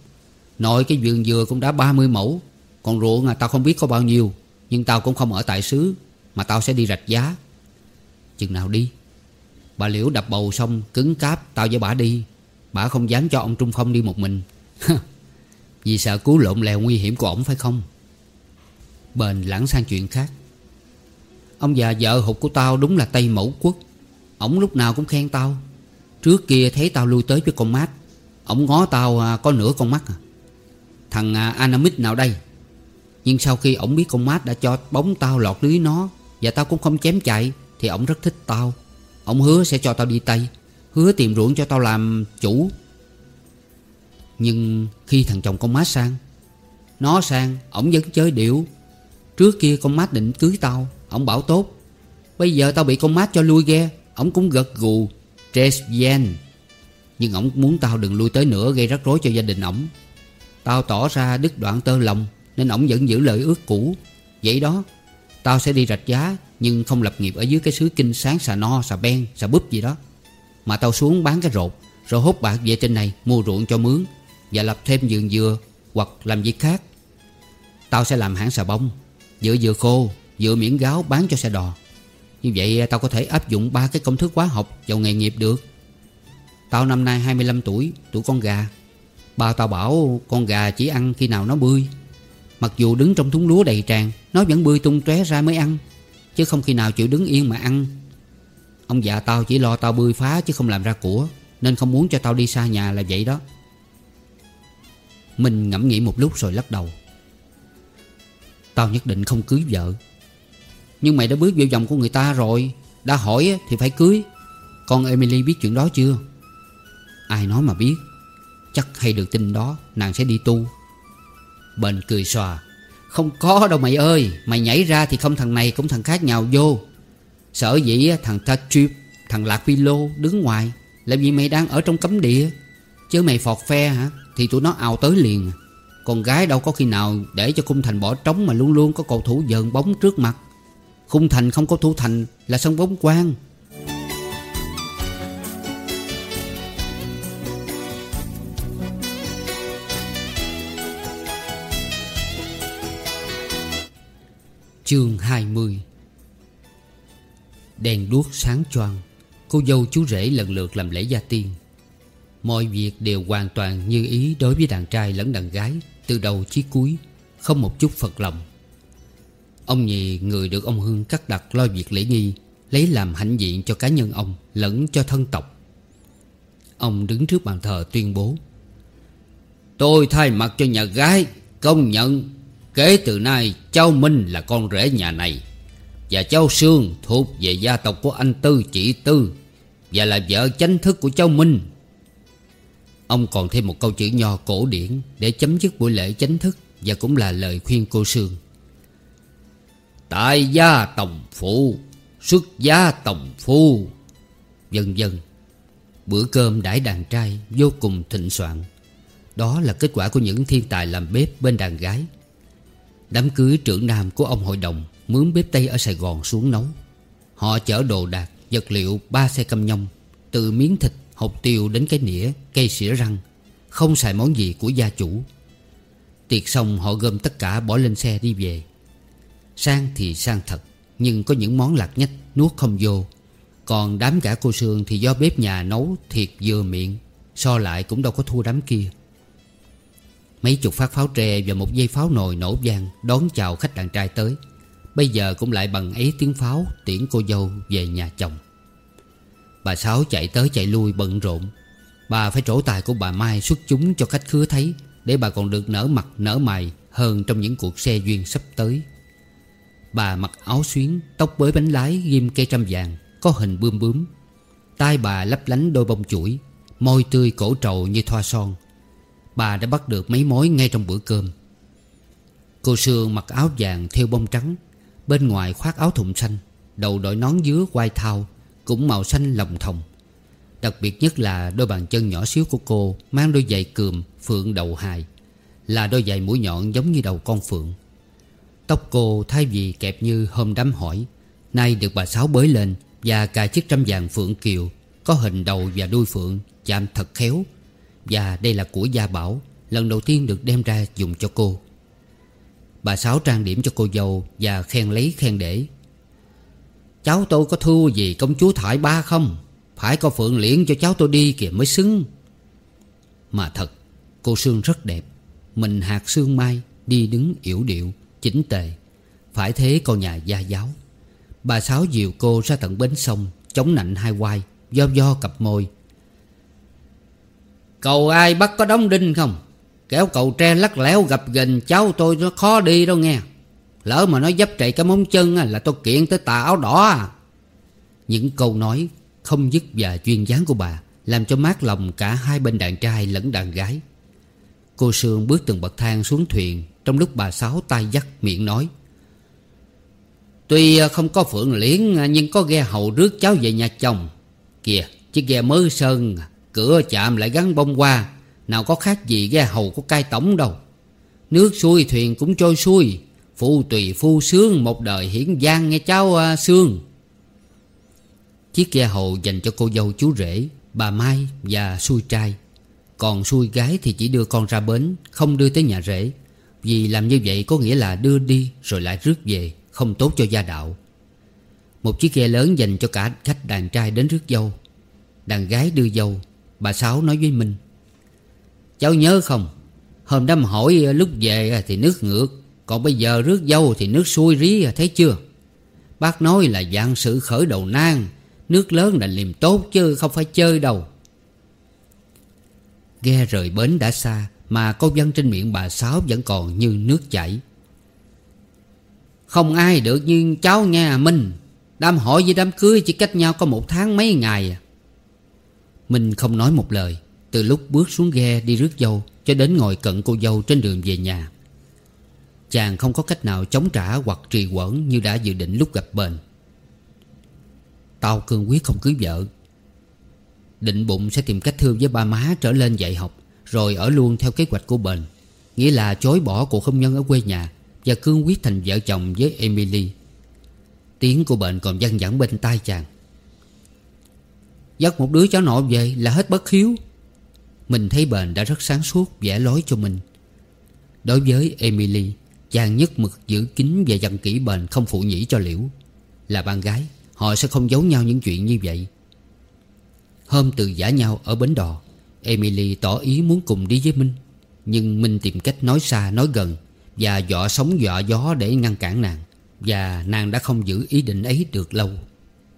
Nội cái vườn dừa cũng đã 30 mẫu. Còn ruộng à tao không biết có bao nhiêu, Nhưng tao cũng không ở tại xứ, Mà tao sẽ đi rạch giá. Chừng nào đi? Bà Liễu đập bầu xong, cứng cáp, Tao với bà đi. Bà không dám cho ông Trung Phong đi một mình. Vì sợ cứu lộn lèo nguy hiểm của ổng, phải không? Bền lãng sang chuyện khác. Ông già vợ hụt của tao đúng là Tây Mẫu Quốc. Ổng lúc nào cũng khen tao. Trước kia thấy tao lui tới với con mát. Ổng ngó tao à, có nửa con mắt à. Thằng à, Anamit nào đây? Nhưng sau khi ổng biết con mát đã cho bóng tao lọt lưới nó Và tao cũng không chém chạy, Thì ổng rất thích tao. Ông hứa sẽ cho tao đi Tây, Hứa tìm ruộng cho tao làm chủ. Nhưng khi thằng chồng con má sang, Nó sang Ông vẫn chơi điệu. Trước kia con mát định cưới tao Ông bảo tốt. Bây giờ tao bị con mát cho lui ghe Ông cũng gật gù Tresvien Nhưng ông muốn tao đừng lui tới nữa, Gây rắc rối cho gia đình ổng. Tao tỏ ra đứt đoạn tơ lòng, Nên ổng vẫn giữ lời ước cũ. Vậy đó, Tao sẽ đi rạch giá. Nhưng không lập nghiệp ở dưới cái xứ kinh sáng xà no, xà ben xà búp gì đó. Mà tao xuống bán cái rột, Rồi hốt bạc về trên này mua ruộng cho mướn Và lập thêm vườn dừa Hoặc làm việc khác. Tao sẽ làm hãng xà bông Dựa dừa khô Dựa miễn gáo bán cho xe đò. Như vậy tao có thể áp dụng ba cái công thức hóa học vào nghề nghiệp được. Tao năm nay 25 tuổi Tuổi con gà. Ba tao bảo con gà chỉ ăn khi nào nó bươi. Mặc dù đứng trong thúng lúa đầy tràn, Nó vẫn bươi tung tóe ra mới ăn. Chứ không khi nào chịu đứng yên mà ăn. Ông già tao chỉ lo tao bươi phá chứ không làm ra của, Nên không muốn cho tao đi xa nhà là vậy đó. Mình ngẫm nghĩ một lúc rồi lắc đầu. Tao nhất định không cưới vợ. Nhưng mày đã bước vào vòng của người ta rồi. Đã hỏi thì phải cưới. Con Emily biết chuyện đó chưa? Ai nói mà biết. Chắc hay được tin đó, Nàng sẽ đi tu. Bền cười xòa. Không có đâu mày ơi, Mày nhảy ra thì không thằng này cũng thằng khác nhào vô. Sở dĩ thằng Tatrip, Thằng Lạc Pilo đứng ngoài. Là vì mày đang ở trong cấm địa? Chứ mày phọt phe hả? Thì tụi nó ào tới liền. Con gái đâu có khi nào để cho khung thành bỏ trống Mà luôn luôn có cầu thủ dờn bóng trước mặt. Khung thành không có thủ thành Là sân bóng quang. Chương 20 Đèn đuốc sáng choang, Cô dâu chú rể lần lượt làm lễ gia tiên. Mọi việc đều hoàn toàn như ý đối với đàn trai lẫn đàn gái Từ đầu chí cuối, Không một chút phật lòng. Ông nhì, người được ông Hương cắt đặt lo việc lễ nghi, Lấy làm hãnh diện cho cá nhân ông Lẫn cho thân tộc. Ông đứng trước bàn thờ tuyên bố, Tôi thay mặt cho nhà gái Công nhận Kể từ nay, Châu Minh là con rể nhà này. Và Châu Sương thuộc về gia tộc của anh Tư chị Tư, Và là vợ chánh thức của Châu Minh. Ông còn thêm một câu chữ nho cổ điển Để chấm dứt buổi lễ chánh thức Và cũng là lời khuyên cô Sương. Tại gia tổng phụ, Xuất gia tổng phu. Dần dần Bữa cơm đãi đàn trai vô cùng thịnh soạn. Đó là kết quả của những thiên tài làm bếp bên đàn gái. Đám cưới trưởng nam của ông hội đồng Mướn bếp Tây ở Sài Gòn xuống nấu. Họ chở đồ đạc, vật liệu ba xe căm nhông Từ miếng thịt, hộp tiêu đến cái nĩa, cây xỉa răng Không xài món gì của gia chủ. Tiệc xong họ gom tất cả bỏ lên xe đi về. Sang thì sang thật Nhưng có những món lạc nhách nuốt không vô. Còn đám cả cô Sương thì do bếp nhà nấu thiệt vừa miệng So lại cũng đâu có thua đám kia. Mấy chục phát pháo tre và một dây pháo nồi nổ vang Đón chào khách đàn trai tới. Bây giờ cũng lại bằng ấy tiếng pháo Tiễn cô dâu về nhà chồng. Bà Sáu chạy tới chạy lui bận rộn. Bà phải trổ tài của bà Mai xuất chúng cho khách khứa thấy, Để bà còn được nở mặt, nở mày Hơn trong những cuộc xe duyên sắp tới. Bà mặc áo xuyến, Tóc bới bánh lái, ghim cây trăm vàng, Có hình bươm bướm. Tai bà lấp lánh đôi bông chuỗi, Môi tươi cổ trầu như thoa son. Bà đã bắt được mấy mối ngay trong bữa cơm. Cô Sương mặc áo vàng theo bông trắng, Bên ngoài khoác áo thùng xanh, Đầu đội nón dứa quai thao, Cũng màu xanh lồng thòng. Đặc biệt nhất là đôi bàn chân nhỏ xíu của cô Mang đôi giày cườm phượng đầu hài, Là đôi giày mũi nhọn giống như đầu con phượng. Tóc cô thay vì kẹp như hôm đám hỏi, Nay được bà Sáu bới lên Và cài chiếc trăm vàng phượng kiều, Có hình đầu và đuôi phượng Chạm thật khéo và đây là của Gia Bảo, Lần đầu tiên được đem ra dùng cho cô. Bà Sáu trang điểm cho cô dâu Và khen lấy khen để. Cháu tôi có thua gì công chúa Thải Ba không? Phải có Phượng Liễn cho cháu tôi đi kìa mới xứng. Mà thật, Cô Sương rất đẹp. Mình hạt sương mai, Đi đứng yểu điệu, Chỉnh tề. Phải thế con nhà gia giáo. Bà Sáu dìu cô ra tận bến sông, Chống nạnh hai quai Do do cặp môi Cầu ai bắt có đóng đinh không? Kéo cầu tre lắc léo gặp gần cháu tôi nó khó đi đâu nghe. Lỡ mà nó dấp chạy cái móng chân là tôi kiện tới tà áo đỏ à. Những câu nói không dứt và chuyên dáng của bà Làm cho mát lòng cả hai bên đàn trai lẫn đàn gái. Cô Sương bước từng bậc thang xuống thuyền, Trong lúc bà Sáu tay dắt miệng nói, Tuy không có phượng liễn, Nhưng có ghe hầu rước cháu về nhà chồng. Kìa, chiếc ghe mới sơn à. Cửa chạm lại gắn bông hoa. Nào có khác gì ghe hầu của cai tổng đâu. Nước xuôi thuyền cũng trôi xuôi Phu tùy phu sướng Một đời hiển giang nghe cháu à, Sương. Chiếc ghe hầu dành cho cô dâu chú rể Bà Mai và xuôi trai. Còn xuôi gái thì chỉ đưa con ra bến Không đưa tới nhà rể. Vì làm như vậy có nghĩa là đưa đi Rồi lại rước về Không tốt cho gia đạo. Một chiếc ghe lớn dành cho cả khách đàn trai đến rước dâu. Đàn gái đưa dâu Bà Sáu nói với Minh, Cháu nhớ không? Hôm đám hỏi à, lúc về à, thì nước ngược, Còn bây giờ rước dâu thì nước xuôi rí à, thấy chưa? Bác nói là dạng sự khởi đầu nan, Nước lớn là liềm tốt chứ không phải chơi đâu. Ghe rời bến đã xa, Mà câu văn trên miệng bà Sáu vẫn còn như nước chảy. Không ai được như cháu nha, Minh. Đám hỏi với đám cưới chỉ cách nhau có một tháng mấy ngày à. Minh không nói một lời. Từ lúc bước xuống ghe đi rước dâu Cho đến ngồi cận cô dâu trên đường về nhà. Chàng không có cách nào chống trả hoặc trì quẩn Như đã dự định lúc gặp bền. Tao cương quyết không cưới vợ. Định bụng sẽ tìm cách thương với ba má trở lên dạy học, Rồi ở luôn theo kế hoạch của bền. Nghĩa là chối bỏ cuộc hôn nhân ở quê nhà Và cương quyết thành vợ chồng với Emily. Tiếng của bệnh còn văng vẳng bên tai chàng. Dắt một đứa cháu nội về là hết bất hiếu. Mình thấy bền đã rất sáng suốt vẽ lối cho mình. Đối với Emily, Chàng nhất mực giữ kín và dặn kỹ bền không phụ nhĩ cho liễu. Là bạn gái, Họ sẽ không giấu nhau những chuyện như vậy. Hôm từ giả nhau ở bến đò, Emily tỏ ý muốn cùng đi với Minh. Nhưng Minh tìm cách nói xa, nói gần Và dọa sóng dọa gió để ngăn cản nàng. Và nàng đã không giữ ý định ấy được lâu.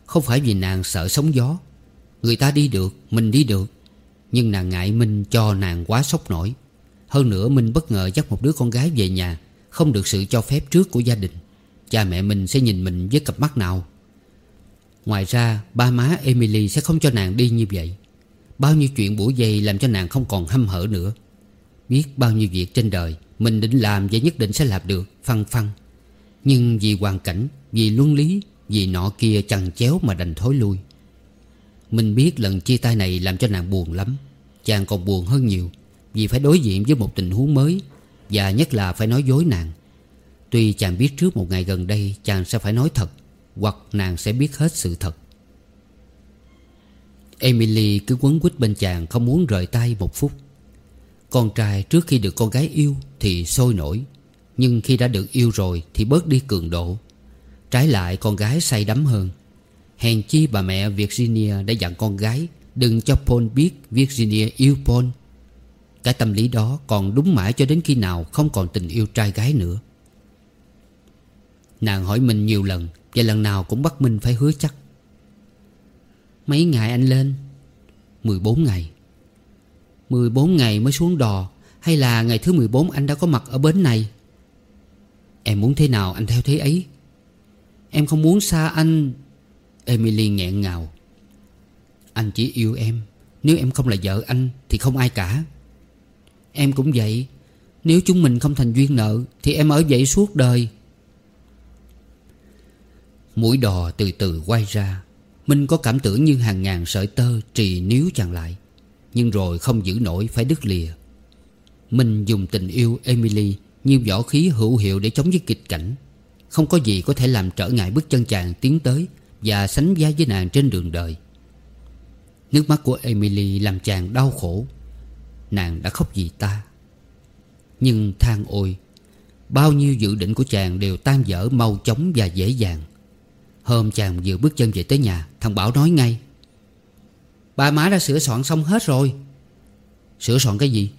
Không phải vì nàng sợ sóng gió Người ta đi được, Mình đi được. Nhưng nàng ngại Minh cho nàng quá sốc nổi. Hơn nữa Minh bất ngờ dắt một đứa con gái về nhà, Không được sự cho phép trước của gia đình. Cha mẹ mình sẽ nhìn mình với cặp mắt nào? Ngoài ra, ba má Emily sẽ không cho nàng đi như vậy. Bao nhiêu chuyện bủa dây làm cho nàng không còn hâm hở nữa. Biết bao nhiêu việc trên đời, Mình định làm và nhất định sẽ làm được, Phăng phăng. Nhưng vì hoàn cảnh, Vì luân lý, Vì nọ kia chằng chéo mà đành thối lui. Mình biết lần chia tay này làm cho nàng buồn lắm. Chàng còn buồn hơn nhiều, Vì phải đối diện với một tình huống mới, Và nhất là phải nói dối nàng. Tuy chàng biết trước một ngày gần đây Chàng sẽ phải nói thật, hoặc nàng sẽ biết hết sự thật. Emily cứ quấn quýt bên chàng Không muốn rời tay một phút. Con trai trước khi được con gái yêu Thì sôi nổi, Nhưng khi đã được yêu rồi Thì bớt đi cường độ. Trái lại con gái say đắm hơn. Hèn chi bà mẹ Virginia đã dặn con gái Đừng cho Paul biết Virginia yêu Paul. Cái tâm lý đó còn đúng mãi cho đến khi nào Không còn tình yêu trai gái nữa. Nàng hỏi mình nhiều lần và lần nào cũng bắt mình phải hứa chắc. Mấy ngày anh lên? 14 ngày. 14 ngày mới xuống đò Hay là ngày thứ 14 anh đã có mặt ở bến này? Em muốn thế nào anh theo thế ấy? Em không muốn xa anh Emily nghẹn ngào. Anh chỉ yêu em. Nếu em không là vợ anh Thì không ai cả. Em cũng vậy. Nếu chúng mình không thành duyên nợ Thì em ở vậy suốt đời. Mũi đò từ từ quay ra. Minh có cảm tưởng như hàng ngàn sợi tơ trì níu chàng lại, Nhưng rồi không giữ nổi phải đứt lìa. Minh dùng tình yêu Emily Như võ khí hữu hiệu để chống với kịch cảnh. Không có gì có thể làm trở ngại bước chân chàng tiến tới. Và sánh vai với nàng trên đường đời. Nước mắt của Emily làm chàng đau khổ. Nàng đã khóc vì ta. Nhưng than ôi, Bao nhiêu dự định của chàng đều tan vỡ, mau chóng và dễ dàng. Hôm chàng vừa bước chân về tới nhà, Thằng Bảo nói ngay. Ba má đã sửa soạn xong hết rồi. Sửa soạn cái gì?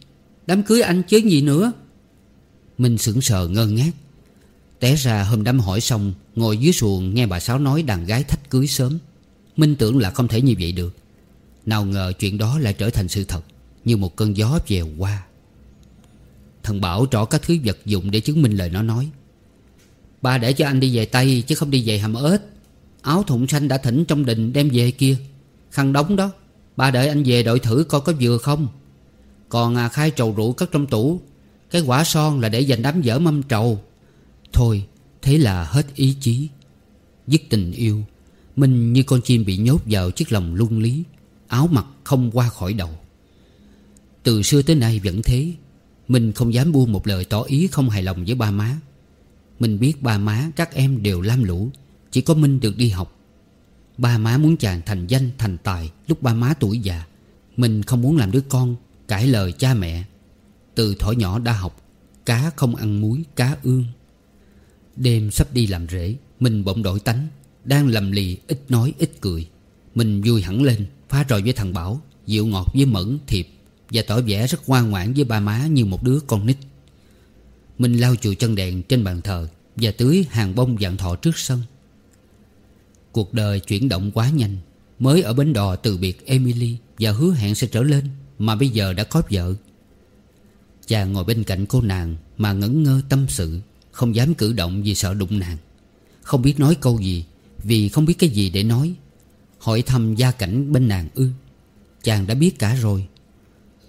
Đám cưới anh chứ gì nữa. Minh sững sờ ngơ ngác. Té ra hôm đám hỏi xong Ngồi dưới xuồng nghe bà Sáu nói đàn gái thách cưới sớm. Minh tưởng là không thể như vậy được. Nào ngờ chuyện đó lại trở thành sự thật Như một cơn gió vèo qua. Thằng Bảo trỏ các thứ vật dụng để chứng minh lời nó nói. Ba để cho anh đi về Tây chứ không đi về hàm ếch. Áo thụng xanh đã thỉnh trong đình đem về kia. Khăn đóng đó Ba đợi anh về đội thử coi có vừa không. Còn à, khai trầu rượu cất trong tủ. Cái quả son là để dành đám dở mâm trầu. Thôi, Thế là hết ý chí. Dứt tình yêu, Minh như con chim bị nhốt vào chiếc lồng luân lý, Áo mặc không qua khỏi đầu. Từ xưa tới nay vẫn thế. Mình không dám buông một lời tỏ ý không hài lòng với ba má. Mình biết ba má, các em đều lam lũ, Chỉ có Minh được đi học. Ba má muốn chàng thành danh, thành tài Lúc ba má tuổi già. Mình không muốn làm đứa con, Cãi lời cha mẹ. Từ thổi nhỏ đã học, Cá không ăn muối, cá ương. Đêm sắp đi làm rễ, Mình bỗng đổi tánh, Đang lầm lì ít nói ít cười. Mình vui hẳn lên, Phá rồi với thằng Bảo, Dịu ngọt với Mẫn Thiệp, Và tỏ vẻ rất ngoan ngoãn với ba má như một đứa con nít. Mình lau chùi chân đèn trên bàn thờ, Và tưới hàng bông dạng thọ trước sân. Cuộc đời chuyển động quá nhanh, Mới ở bến đò từ biệt Emily Và hứa hẹn sẽ trở lên Mà bây giờ đã có vợ. Chàng ngồi bên cạnh cô nàng Mà ngẩn ngơ tâm sự. Không dám cử động vì sợ đụng nàng. Không biết nói câu gì, Vì không biết cái gì để nói. Hỏi thăm gia cảnh bên nàng ư. Chàng đã biết cả rồi.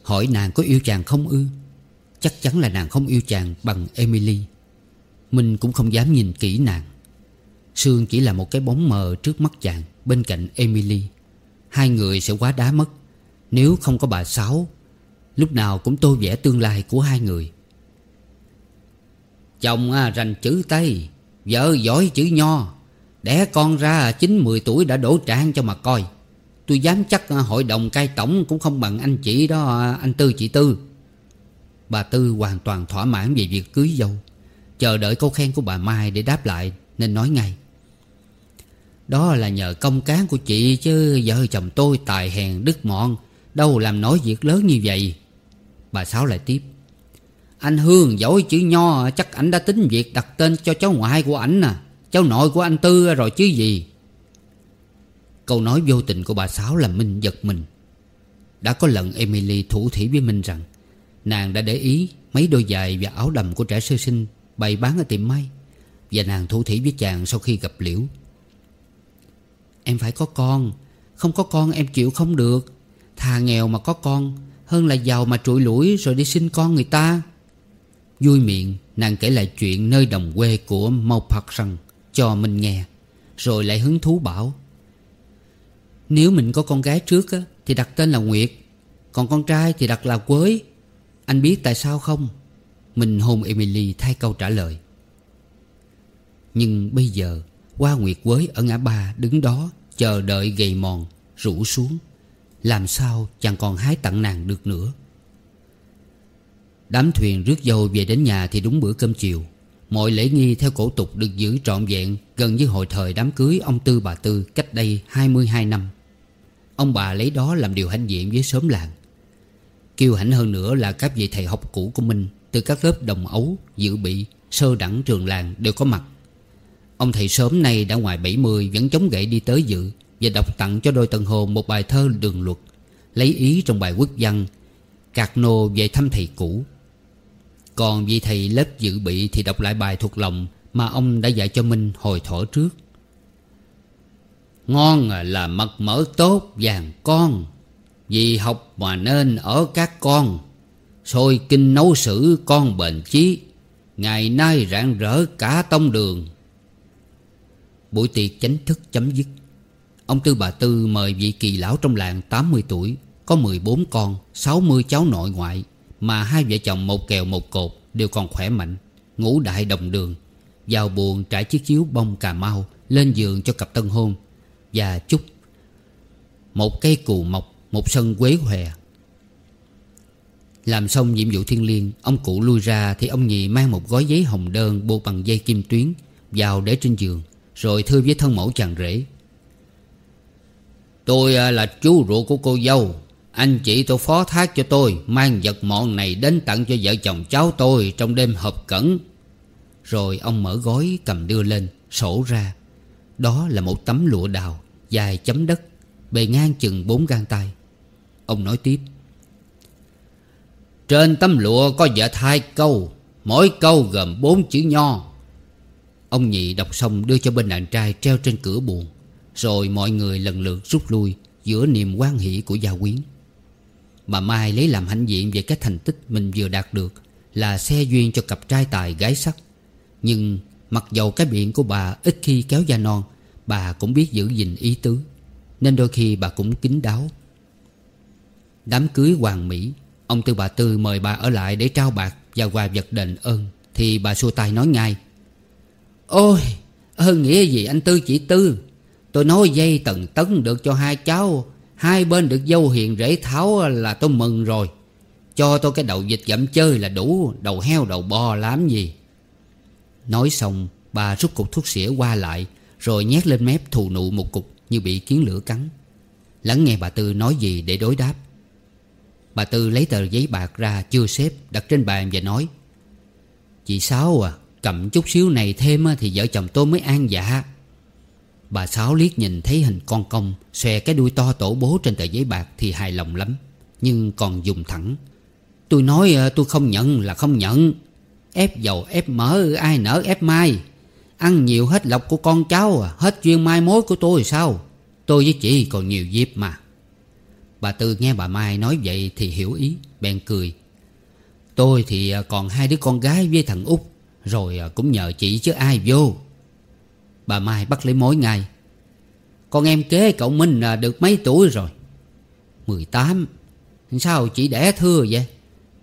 Hỏi nàng có yêu chàng không ư. Chắc chắn là nàng không yêu chàng bằng Emily. Mình cũng không dám nhìn kỹ nàng. Sương chỉ là một cái bóng mờ trước mắt chàng Bên cạnh Emily. Hai người sẽ quá đá mất. Nếu không có bà Sáu, Lúc nào cũng tô vẽ tương lai của hai người. Chồng à, rành chữ Tây, Vợ giỏi chữ Nho. Đẻ con ra chín, mười tuổi đã đổ trạng cho mà coi. Tôi dám chắc à, hội đồng cai tổng cũng không bằng anh chị đó à, anh Tư, chị Tư. Bà Tư hoàn toàn thỏa mãn về việc cưới dâu. Chờ đợi câu khen của bà Mai để đáp lại, Nên nói ngay. Đó là nhờ công cán của chị chứ, vợ chồng tôi tài hèn đức mọn, Đâu làm nổi việc lớn như vậy. Bà Sáu lại tiếp. Anh Hương giỏi chữ nho, Chắc ảnh đã tính việc đặt tên cho cháu ngoại của ảnh nè Cháu nội của anh Tư à, rồi chứ gì? Câu nói vô tình của bà Sáu làm Minh giật mình. Đã có lần Emily thủ thỉ với Minh rằng, Nàng đã để ý mấy đôi giày và áo đầm của trẻ sơ sinh Bày bán ở tiệm may, Và nàng thủ thỉ với chàng sau khi gặp Liễu. Em phải có con, Không có con em chịu không được. Thà nghèo mà có con, Hơn là giàu mà trụi lũi rồi đi sinh con người ta. Vui miệng nàng kể lại chuyện nơi đồng quê của Mau Phật rằng cho mình nghe Rồi lại hứng thú bảo Nếu mình có con gái trước á, Thì đặt tên là Nguyệt Còn con trai thì đặt là Quới Anh biết tại sao không? Mình hôn Emily thay câu trả lời. Nhưng bây giờ Qua Nguyệt Quới ở ngã ba đứng đó Chờ đợi gầy mòn Rủ xuống. Làm sao chẳng còn hái tặng nàng được nữa? Đám thuyền rước dâu về đến nhà thì đúng bữa cơm chiều. Mọi lễ nghi theo cổ tục được giữ trọn vẹn Gần như hồi thời đám cưới ông Tư bà Tư cách đây 22 năm. Ông bà lấy đó làm điều hãnh diện với xóm làng. Kiêu hãnh hơn nữa là các vị thầy học cũ của mình Từ các lớp đồng ấu, dự bị, sơ đẳng trường làng đều có mặt. Ông thầy sớm nay đã ngoài 70 vẫn chống gậy đi tới dự Và đọc tặng cho đôi tân hồ một bài thơ đường luật Lấy ý trong bài quốc văn Cạc nô về thăm thầy cũ còn vị thầy lớp dự bị thì đọc lại bài thuộc lòng Mà ông đã dạy cho Minh hồi thổ trước. Ngon à, là mật mỡ tốt vàng con, Vì học mà nên ở các con. Sôi kinh nấu sử con bền chí, Ngày nay rạng rỡ cả tông đường. Buổi tiệc chánh thức chấm dứt, Ông Tư bà Tư mời vị kỳ lão trong làng 80 tuổi, Có 14 con 60 cháu nội ngoại, mà hai vợ chồng một kèo một cột. Đều còn khỏe mạnh, Ngủ đại đồng đường, Vào buồn trải chiếc chiếu bông cà mau Lên giường cho cặp tân hôn. Và chúc Một cây cù mọc, Một sân quế hòe. Làm xong nhiệm vụ thiên liêng, Ông cụ lui ra thì ông nhị mang một gói giấy hồng đơn Buộc bằng dây kim tuyến Vào để trên giường, Rồi thưa với thân mẫu chàng rể. Tôi à, là chú ruột của cô dâu anh chị tôi phó thác cho tôi, Mang vật mọn này đến tặng cho vợ chồng cháu tôi Trong đêm hợp cẩn. Rồi ông mở gói cầm đưa lên, Sổ ra. Đó là một tấm lụa đào, Dài chấm đất, Bề ngang chừng bốn gang tay. Ông nói tiếp. Trên tấm lụa có vợ hai câu, Mỗi câu gồm bốn chữ nho. Ông nhị đọc xong đưa cho bên đàn trai treo trên cửa buồn. Rồi mọi người lần lượt rút lui Giữa niềm quan hỷ của gia quyến. Bà Mai lấy làm hãnh diện về cái thành tích mình vừa đạt được Là xe duyên cho cặp trai tài gái sắc. Nhưng mặc dầu cái miệng của bà ít khi kéo da non, Bà cũng biết giữ gìn ý tứ, Nên đôi khi bà cũng kín đáo. Đám cưới hoàng mỹ, Ông Tư bà Tư mời bà ở lại để trao bạc Và quà vật đền ơn, Thì bà xua tay nói ngay. Ôi, ơn nghĩa gì anh Tư chị Tư? Tôi nói dây tần tấn được cho hai cháu Hai bên được dâu hiền rễ tháo là tôi mừng rồi. Cho tôi cái đầu vịt gặm chơi là đủ, Đầu heo, đầu bò làm gì? Nói xong, bà rút cục thuốc xỉa qua lại, Rồi nhét lên mép thù nụ một cục Như bị kiến lửa cắn. Lắng nghe bà Tư nói gì để đối đáp. Bà Tư lấy tờ giấy bạc ra chưa xếp, Đặt trên bàn và nói, Chị Sáu à Cầm chút xíu này thêm thì vợ chồng tôi mới an dạ. Bà Sáu liếc nhìn thấy hình con công Xòe cái đuôi to tổ bố trên tờ giấy bạc Thì hài lòng lắm, Nhưng còn dùng thẳng. Tôi nói ờ, tôi không nhận là không nhận. Ép dầu, ép mỡ, ai nỡ ép mai. Ăn nhiều hết lọc của con cháu à Hết chuyên mai mối của tôi sao? Tôi với chị còn nhiều dịp mà. Bà Tư nghe bà Mai nói vậy thì hiểu ý, Bèn cười. Tôi thì ờ, còn hai đứa con gái với thằng út, Rồi ờ, cũng nhờ chị chứ ai vô. Bà Mai bắt lấy mối ngay. Con em kế cậu Minh là được mấy tuổi rồi? 18 Sao chỉ đẻ thưa vậy?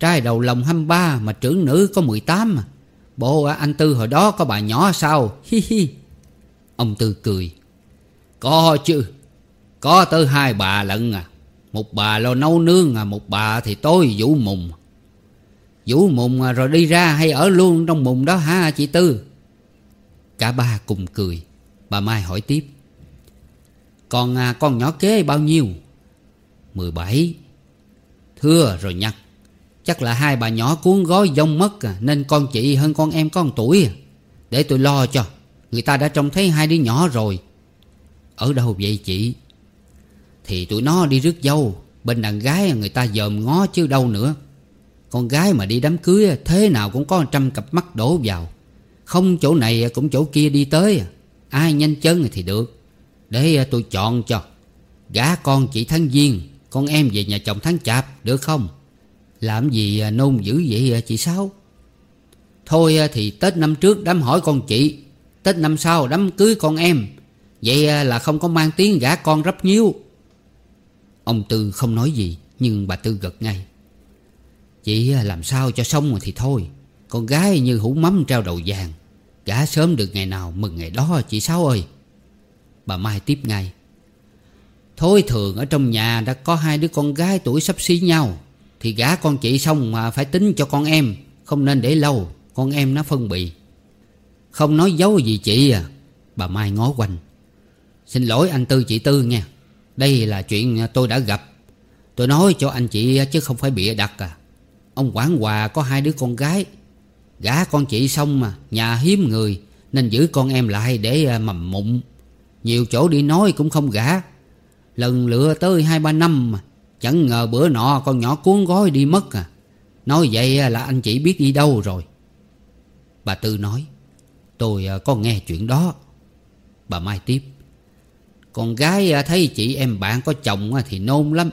Trai đầu lòng 23 mà trưởng nữ có 18 mà Bộ à, anh Tư hồi đó có bà nhỏ sao? Hi hi. Ông Tư cười. Có chứ. Có tới hai bà lận à. Một bà lo nấu nướng à Một bà thì tối vũ mùng. Vũ mùng à, rồi đi ra hay ở luôn trong mùng đó hả chị Tư? Cả ba cùng cười. Bà Mai hỏi tiếp. Còn à, con nhỏ kế bao nhiêu? 17 Thưa rồi nhặt Chắc là hai bà nhỏ cuốn gói dông mất à, Nên con chị hơn con em con tuổi. À. Để tôi lo cho. Người ta đã trông thấy hai đứa nhỏ rồi. Ở đâu vậy chị? Thì tụi nó đi rước dâu. Bên đàn gái người ta dòm ngó chứ đâu nữa. Con gái mà đi đám cưới Thế nào cũng có trăm cặp mắt đổ vào. Không chỗ này cũng chỗ kia đi tới. Ai nhanh chân thì được. Để tôi chọn cho. Gả con chị tháng Giêng Con em về nhà chồng tháng Chạp, được không? Làm gì nôn dữ vậy, chị Sáu? Thôi thì Tết năm trước đám hỏi con chị. Tết năm sau đám cưới con em. Vậy là không có mang tiếng gả con rắp nhiêu Ông Tư không nói gì, Nhưng bà Tư gật ngay. Chị làm sao cho xong thì thôi. Con gái như hũ mắm treo đầu vàng. Gả sớm được ngày nào mừng ngày đó, chị Sáu ơi. Bà Mai tiếp ngay. Thôi thường ở trong nhà đã có hai đứa con gái tuổi sắp xí nhau, Thì gả con chị xong mà phải tính cho con em, Không nên để lâu, Con em nó phân bì. Không nói dấu gì chị à Bà Mai ngó quanh. Xin lỗi anh Tư, chị Tư nha Đây là chuyện tôi đã gặp. Tôi nói cho anh chị chứ không phải bịa đặt à. Ông Quảng Hòa có hai đứa con gái Gả con chị xong mà, Nhà hiếm người, Nên giữ con em lại để à, mầm mụn. Nhiều chỗ đi nói cũng không gả. Lần lựa tới hai ba năm mà, Chẳng ngờ bữa nọ con nhỏ cuốn gói đi mất à. Nói vậy à, là anh chị biết đi đâu rồi. Bà Tư nói, Tôi à, có nghe chuyện đó. Bà Mai tiếp, Con gái thấy chị em bạn có chồng thì nôn lắm.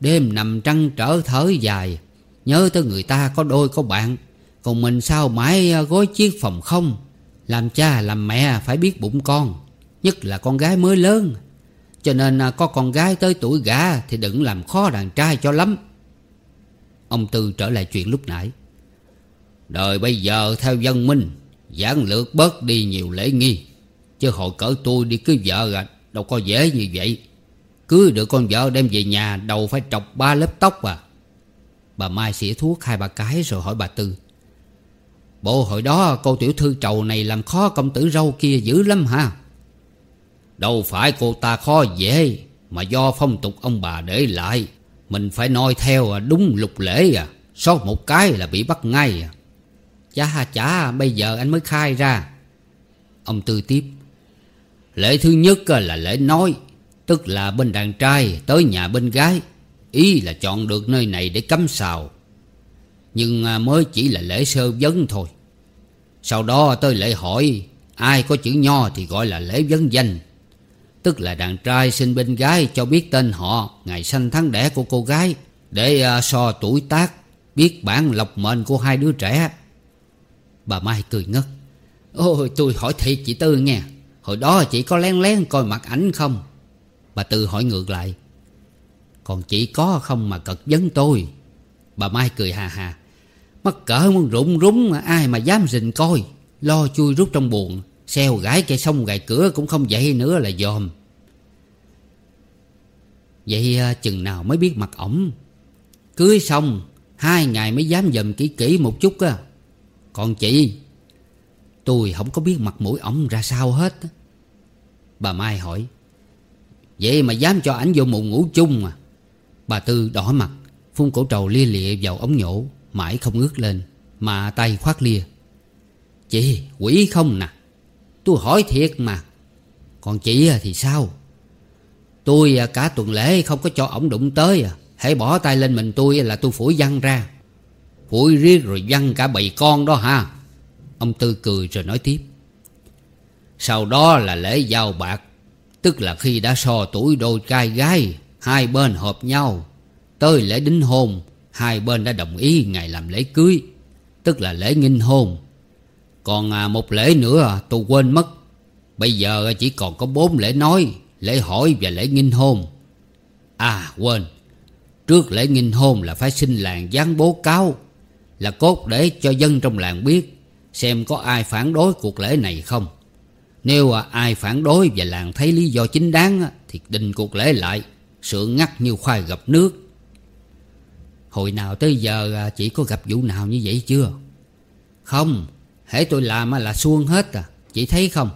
Đêm nằm trăng trở thở dài, Nhớ tới người ta có đôi có bạn còn mình sao mãi gói gối chiếc phòng không? Làm cha, làm mẹ phải biết bụng con, Nhất là con gái mới lớn. Cho nên à, có con gái tới tuổi gả Thì đừng làm khó đàn trai cho lắm. Ông Tư trở lại chuyện lúc nãy. Đời bây giờ theo dân minh, Giảng lược bớt đi nhiều lễ nghi. Chứ hồi cỡ tôi đi cưới vợ à Đâu có dễ như vậy. Cưới được con vợ đem về nhà, Đầu phải trọc ba lớp tóc à. Bà Mai xỉa thuốc hai ba cái rồi hỏi bà Tư. Bộ hồi đó cô tiểu thư trầu này làm khó công tử râu kia dữ lắm ha Đâu phải cô ta khó dễ, Mà do phong tục ông bà để lại. Mình phải noi theo à, đúng lục lễ à. Sót một cái là bị bắt ngay à. Chà chà bây giờ anh mới khai ra. Ông Tư tiếp. Lễ thứ nhất à, là lễ nói, Tức là bên đàn trai tới nhà bên gái. Ý là chọn được nơi này để cắm sào nhưng à, mới chỉ là lễ sơ vấn thôi. Sau đó tới lễ hỏi, Ai có chữ nho thì gọi là lễ vấn danh. Tức là đàn trai xin bên gái cho biết tên họ, Ngày sanh tháng đẻ của cô gái, Để à, so tuổi tác, Biết bản lộc mệnh của hai đứa trẻ. Bà Mai cười ngất. Ôi, tôi hỏi thiệt chị Tư nghe. Hồi đó chị có lén lén coi mặt ảnh không? Bà Tư hỏi ngược lại. Còn chị có không mà cật vấn tôi? Bà Mai cười hà hà. Mắc cỡ muốn rụng rúng Ai mà dám rình coi. Lo chui rút trong buồn Xeo gãi cây sông gài cửa cũng không dậy nữa là dòm. Vậy à, chừng nào mới biết mặt ổng? Cưới xong, Hai ngày mới dám dầm kỹ kỹ một chút á. Còn chị? Tôi không có biết mặt mũi ổng ra sao hết Bà Mai hỏi. Vậy mà dám cho ảnh vô mụ ngủ chung à? Bà Tư đỏ mặt, Phun cổ trầu lia lịa vào ống nhổ. Mãi không ngước lên, Mà tay khoát lia Chị, quỷ không nè. Tôi hỏi thiệt mà. Còn chị à thì sao? Tôi à, cả tuần lễ không có cho ổng đụng tới à. Hãy bỏ tay lên mình tôi là tôi phủi văng ra. Phủi riết rồi văng cả bầy con đó ha. Ông Tư cười rồi nói tiếp. Sau đó là lễ giao bạc, Tức là khi đã so tuổi đôi trai gái, Hai bên hợp nhau, Tới lễ đính hôn Hai bên đã đồng ý ngày làm lễ cưới, Tức là lễ nghinh hôn. Còn à, một lễ nữa à, tôi quên mất. Bây giờ à, chỉ còn có bốn lễ nói, Lễ hỏi và lễ nghinh hôn. À quên. Trước lễ nghinh hôn là phải xin làng gián bố cáo, Là cốt để cho dân trong làng biết Xem có ai phản đối cuộc lễ này không. Nếu ai phản đối và làng thấy lý do chính đáng Thì đình cuộc lễ lại Sượng ngắt như khoai gặp nước. Hồi nào tới giờ à, chị chỉ có gặp vụ nào như vậy chưa? Không, Hễ tôi làm là xuông hết à Chị thấy không?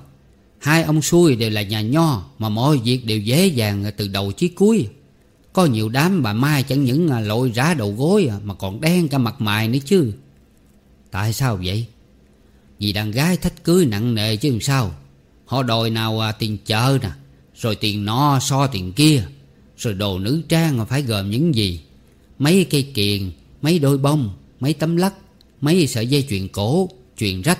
Hai ông xuôi đều là nhà nho Mà mọi việc đều dễ dàng à, từ đầu chí cuối. Có nhiều đám bà Mai chẳng những à, lội rá đầu gối Mà còn đen cả mặt mày nữa chứ. Tại sao vậy? Vì đàn gái thách cưới nặng nề chứ làm sao? Họ đòi nào tiền chợ nè, Rồi tiền no so tiền kia, Rồi đồ nữ trang mà phải gồm những gì? Mấy cây kiền, Mấy đôi bông, Mấy tấm lắc, Mấy sợi dây chuyền cổ, Chuyền rách.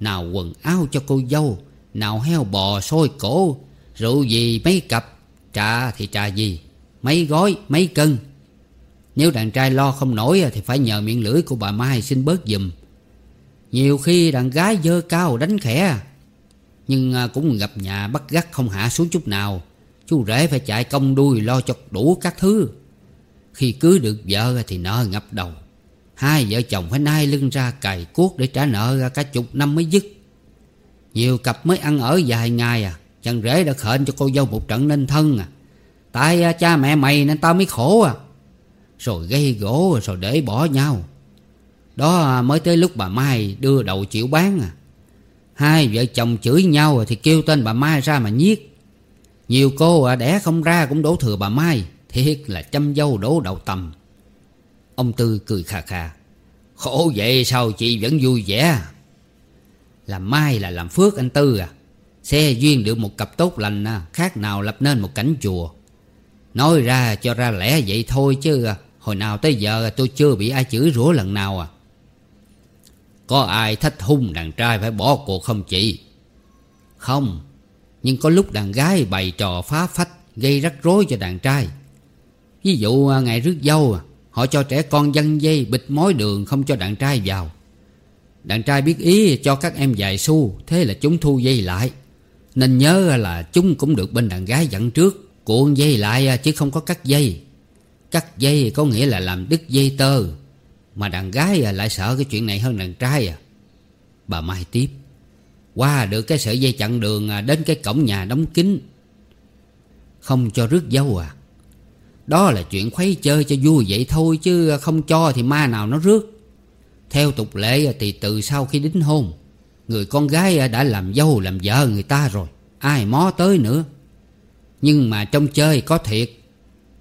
Nào quần áo cho cô dâu, Nào heo bò sôi cổ. Rượu gì mấy cặp, Trà thì trà gì, Mấy gói, mấy cân. Nếu đàn trai lo không nổi Thì phải nhờ miệng lưỡi của bà Mai xin bớt giùm. Nhiều khi đàn gái dơ cao đánh khẽ, Nhưng à, cũng gặp nhà bắt gắt không hạ xuống chút nào. Chú rể phải chạy công đuôi lo cho đủ các thứ. Khi cưới được vợ thì nợ ngập đầu. Hai vợ chồng phải nai lưng ra cày cuốc để trả nợ ra cả chục năm mới dứt. Nhiều cặp mới ăn ở vài ngày à Chẳng rể đã khệnh cho cô dâu một trận nên thân à. Tại à, cha mẹ mày nên tao mới khổ à. Rồi gây gỗ rồi để bỏ nhau. Đó à, mới tới lúc bà Mai đưa đầu chịu bán à. Hai vợ chồng chửi nhau thì kêu tên bà Mai ra mà nhiếc. Nhiều cô à, đẻ không ra cũng đổ thừa bà Mai. Thiệt là chăm dâu đổ đầu tầm. Ông Tư cười khà khà. Khổ vậy sao chị vẫn vui vẻ? Làm mai là làm phước anh Tư à. Xe duyên được một cặp tốt lành à, Khác nào lập nên một cảnh chùa. Nói ra cho ra lẽ vậy thôi chứ à, Hồi nào tới giờ tôi chưa bị ai chửi rủa lần nào à. Có ai thách hung đàn trai phải bỏ cuộc không chị? Không. Nhưng có lúc đàn gái bày trò phá phách Gây rắc rối cho đàn trai. Ví dụ à, ngày rước dâu à, Họ cho trẻ con dân dây, bịt mối đường không cho đàn trai vào. Đàn trai biết ý cho các em vài xu, Thế là chúng thu dây lại. Nên nhớ là chúng cũng được bên đàn gái dẫn trước, Cuộn dây lại à, chứ không có cắt dây. Cắt dây có nghĩa là làm đứt dây tơ. Mà đàn gái lại sợ cái chuyện này hơn đàn trai à. Bà Mai tiếp. Qua được cái sợi dây chặn đường đến cái cổng nhà đóng kín. Không cho rước dâu à đó là chuyện khuấy chơi cho vui vậy thôi Chứ không cho thì ma nào nó rước. Theo tục lệ thì từ sau khi đính hôn, Người con gái đã làm dâu làm vợ người ta rồi, Ai mó tới nữa. Nhưng mà trong chơi có thiệt,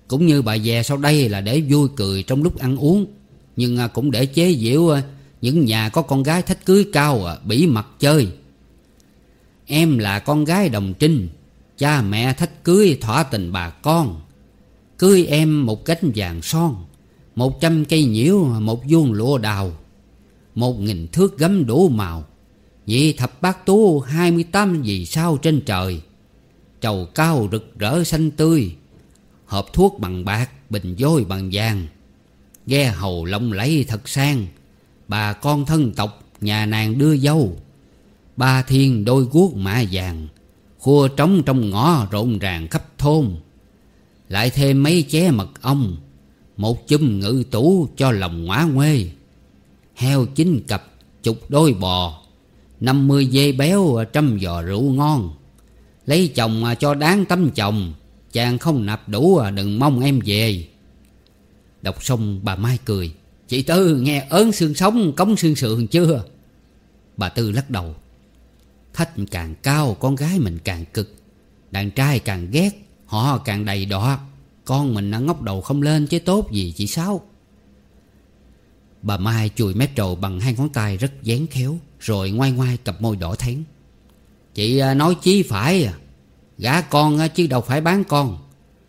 Cũng như bà về sau đây là để vui cười trong lúc ăn uống, Nhưng cũng để chế giễu những nhà có con gái thách cưới cao bỉ mặt chơi. Em là con gái đồng trinh, Cha mẹ thách cưới thỏa tình bà con. Cưới em một cánh vàng son, Một trăm cây nhiễu, một vuông lụa đào, Một nghìn thước gấm đủ màu. Nhị thập bát tú, hai mươi tám vì sao trên trời. Trầu cao rực rỡ xanh tươi, Hộp thuốc bằng bạc, Bình vôi bằng vàng. Ghe hầu lộng lẫy thật sang, Bà con thân tộc, Nhà nàng đưa dâu. Ba thiên đôi guốc mã vàng, Khua trống trong ngõ rộn ràng khắp thôn lại thêm mấy ché mật ong, Một chum ngự tủ cho lòng ngoá nguê. Heo chín cặp, chục đôi bò, năm mươi dê béo trăm giò rượu ngon. Lấy chồng cho đáng tấm chồng, Chàng không nạp đủ, đừng mong em về. Đọc xong, bà Mai cười. Chị Tư, nghe ớn xương sống, cống xương sườn chưa? Bà Tư lắc đầu. Thách càng cao, con gái mình càng cực. Đàn trai càng ghét. Họ càng đầy đọa. Con mình nó ngóc đầu không lên chứ tốt gì chị Sáu. Bà Mai chùi mép trầu bằng hai ngón tay rất dán khéo, Rồi ngoai ngoai cặp môi đỏ thén. Chị à, nói chí phải à. Gả con à, chứ đâu phải bán con.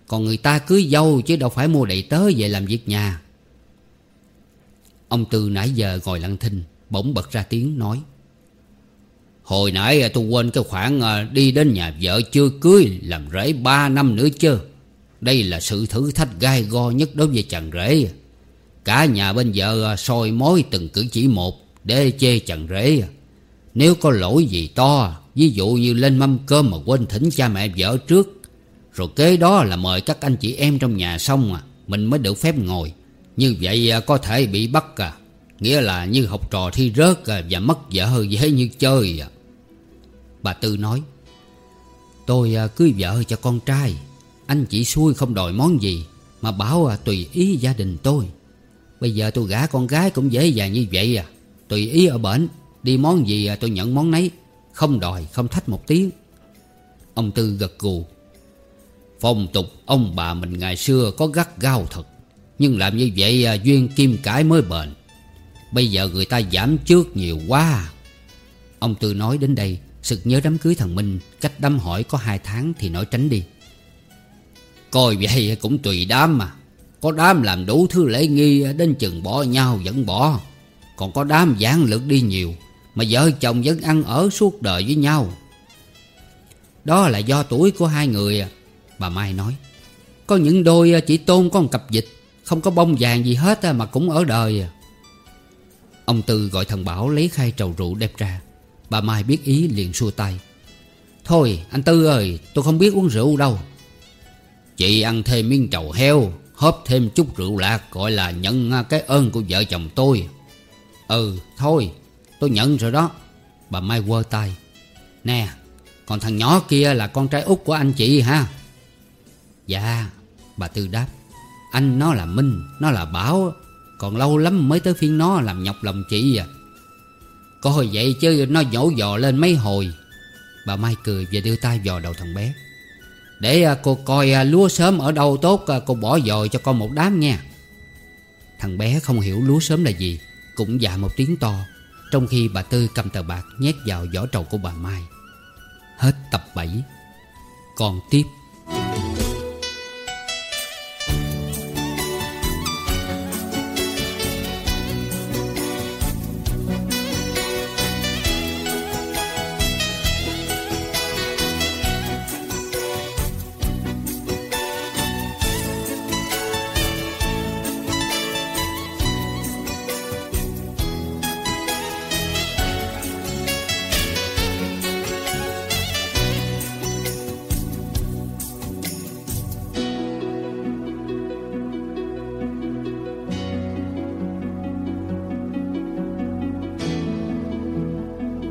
Còn người ta cưới dâu chứ đâu phải mua đầy tớ về làm việc nhà. Ông Tư nãy giờ ngồi lặng thinh, Bỗng bật ra tiếng nói. Hồi nãy à, tôi quên cái khoản à, đi đến nhà vợ chưa cưới Làm rễ ba năm nữa chứ. Đây là sự thử thách gai go nhất đối với chàng rể. Cả nhà bên vợ à, soi mối từng cử chỉ một Để chê chàng rể. Nếu có lỗi gì to Ví dụ như lên mâm cơm mà quên thỉnh cha mẹ vợ trước Rồi kế đó là mời các anh chị em trong nhà xong à Mình mới được phép ngồi. Như vậy có thể bị bắt à Nghĩa là như học trò thi rớt à, Và mất vợ dễ như chơi à. Bà Tư nói. Tôi à, cưới vợ cho con trai. Anh chị xui không đòi món gì, Mà bảo à, tùy ý gia đình tôi. Bây giờ tôi gả con gái cũng dễ dàng như vậy à. Tùy ý ở bển, Đi món gì à, tôi nhận món nấy. Không đòi, không thách một tiếng. Ông Tư gật gù. Phong tục ông bà mình ngày xưa có gắt gao thật. Nhưng làm như vậy duyên kim cải mới bền. Bây giờ người ta giảm trước nhiều quá. Ông Tư nói đến đây. Sực nhớ đám cưới thằng Minh, Cách đám hỏi có hai tháng thì nói tránh đi. Coi vậy cũng tùy đám mà. Có đám làm đủ thứ lễ nghi, Đến chừng bỏ nhau vẫn bỏ. Còn có đám gián lượt đi nhiều, Mà vợ chồng vẫn ăn ở suốt đời với nhau. Đó là do tuổi của hai người à, Bà Mai nói. Có những đôi chỉ tôn có một cặp dịch Không có bông vàng gì hết à, mà cũng ở đời à. Ông Tư gọi thằng Bảo lấy khai trầu rượu đem ra. Bà Mai biết ý liền xua tay. Thôi, anh Tư ơi, tôi không biết uống rượu đâu. Chị ăn thêm miếng trầu heo, Hớp thêm chút rượu lạc, Gọi là nhận à, cái ơn của vợ chồng tôi. Ừ thôi, Tôi nhận rồi đó. Bà Mai quơ tay. Nè, còn thằng nhỏ kia là con trai út của anh chị ha? Dạ Bà Tư đáp. Anh nó là Minh, Nó là Bảo, Còn lâu lắm mới tới phiên nó làm nhọc lòng chị à. Coi vậy chứ, nó nhổ dò lên mấy hồi. Bà Mai cười và đưa tay dò đầu thằng bé. Để à, cô coi à, lúa sớm ở đâu tốt à, Cô bỏ dồi cho con một đám nha. Thằng bé không hiểu lúa sớm là gì, Cũng dạ một tiếng to, Trong khi bà Tư cầm tờ bạc nhét vào vỏ trầu của bà Mai. Hết tập 7 Còn tiếp.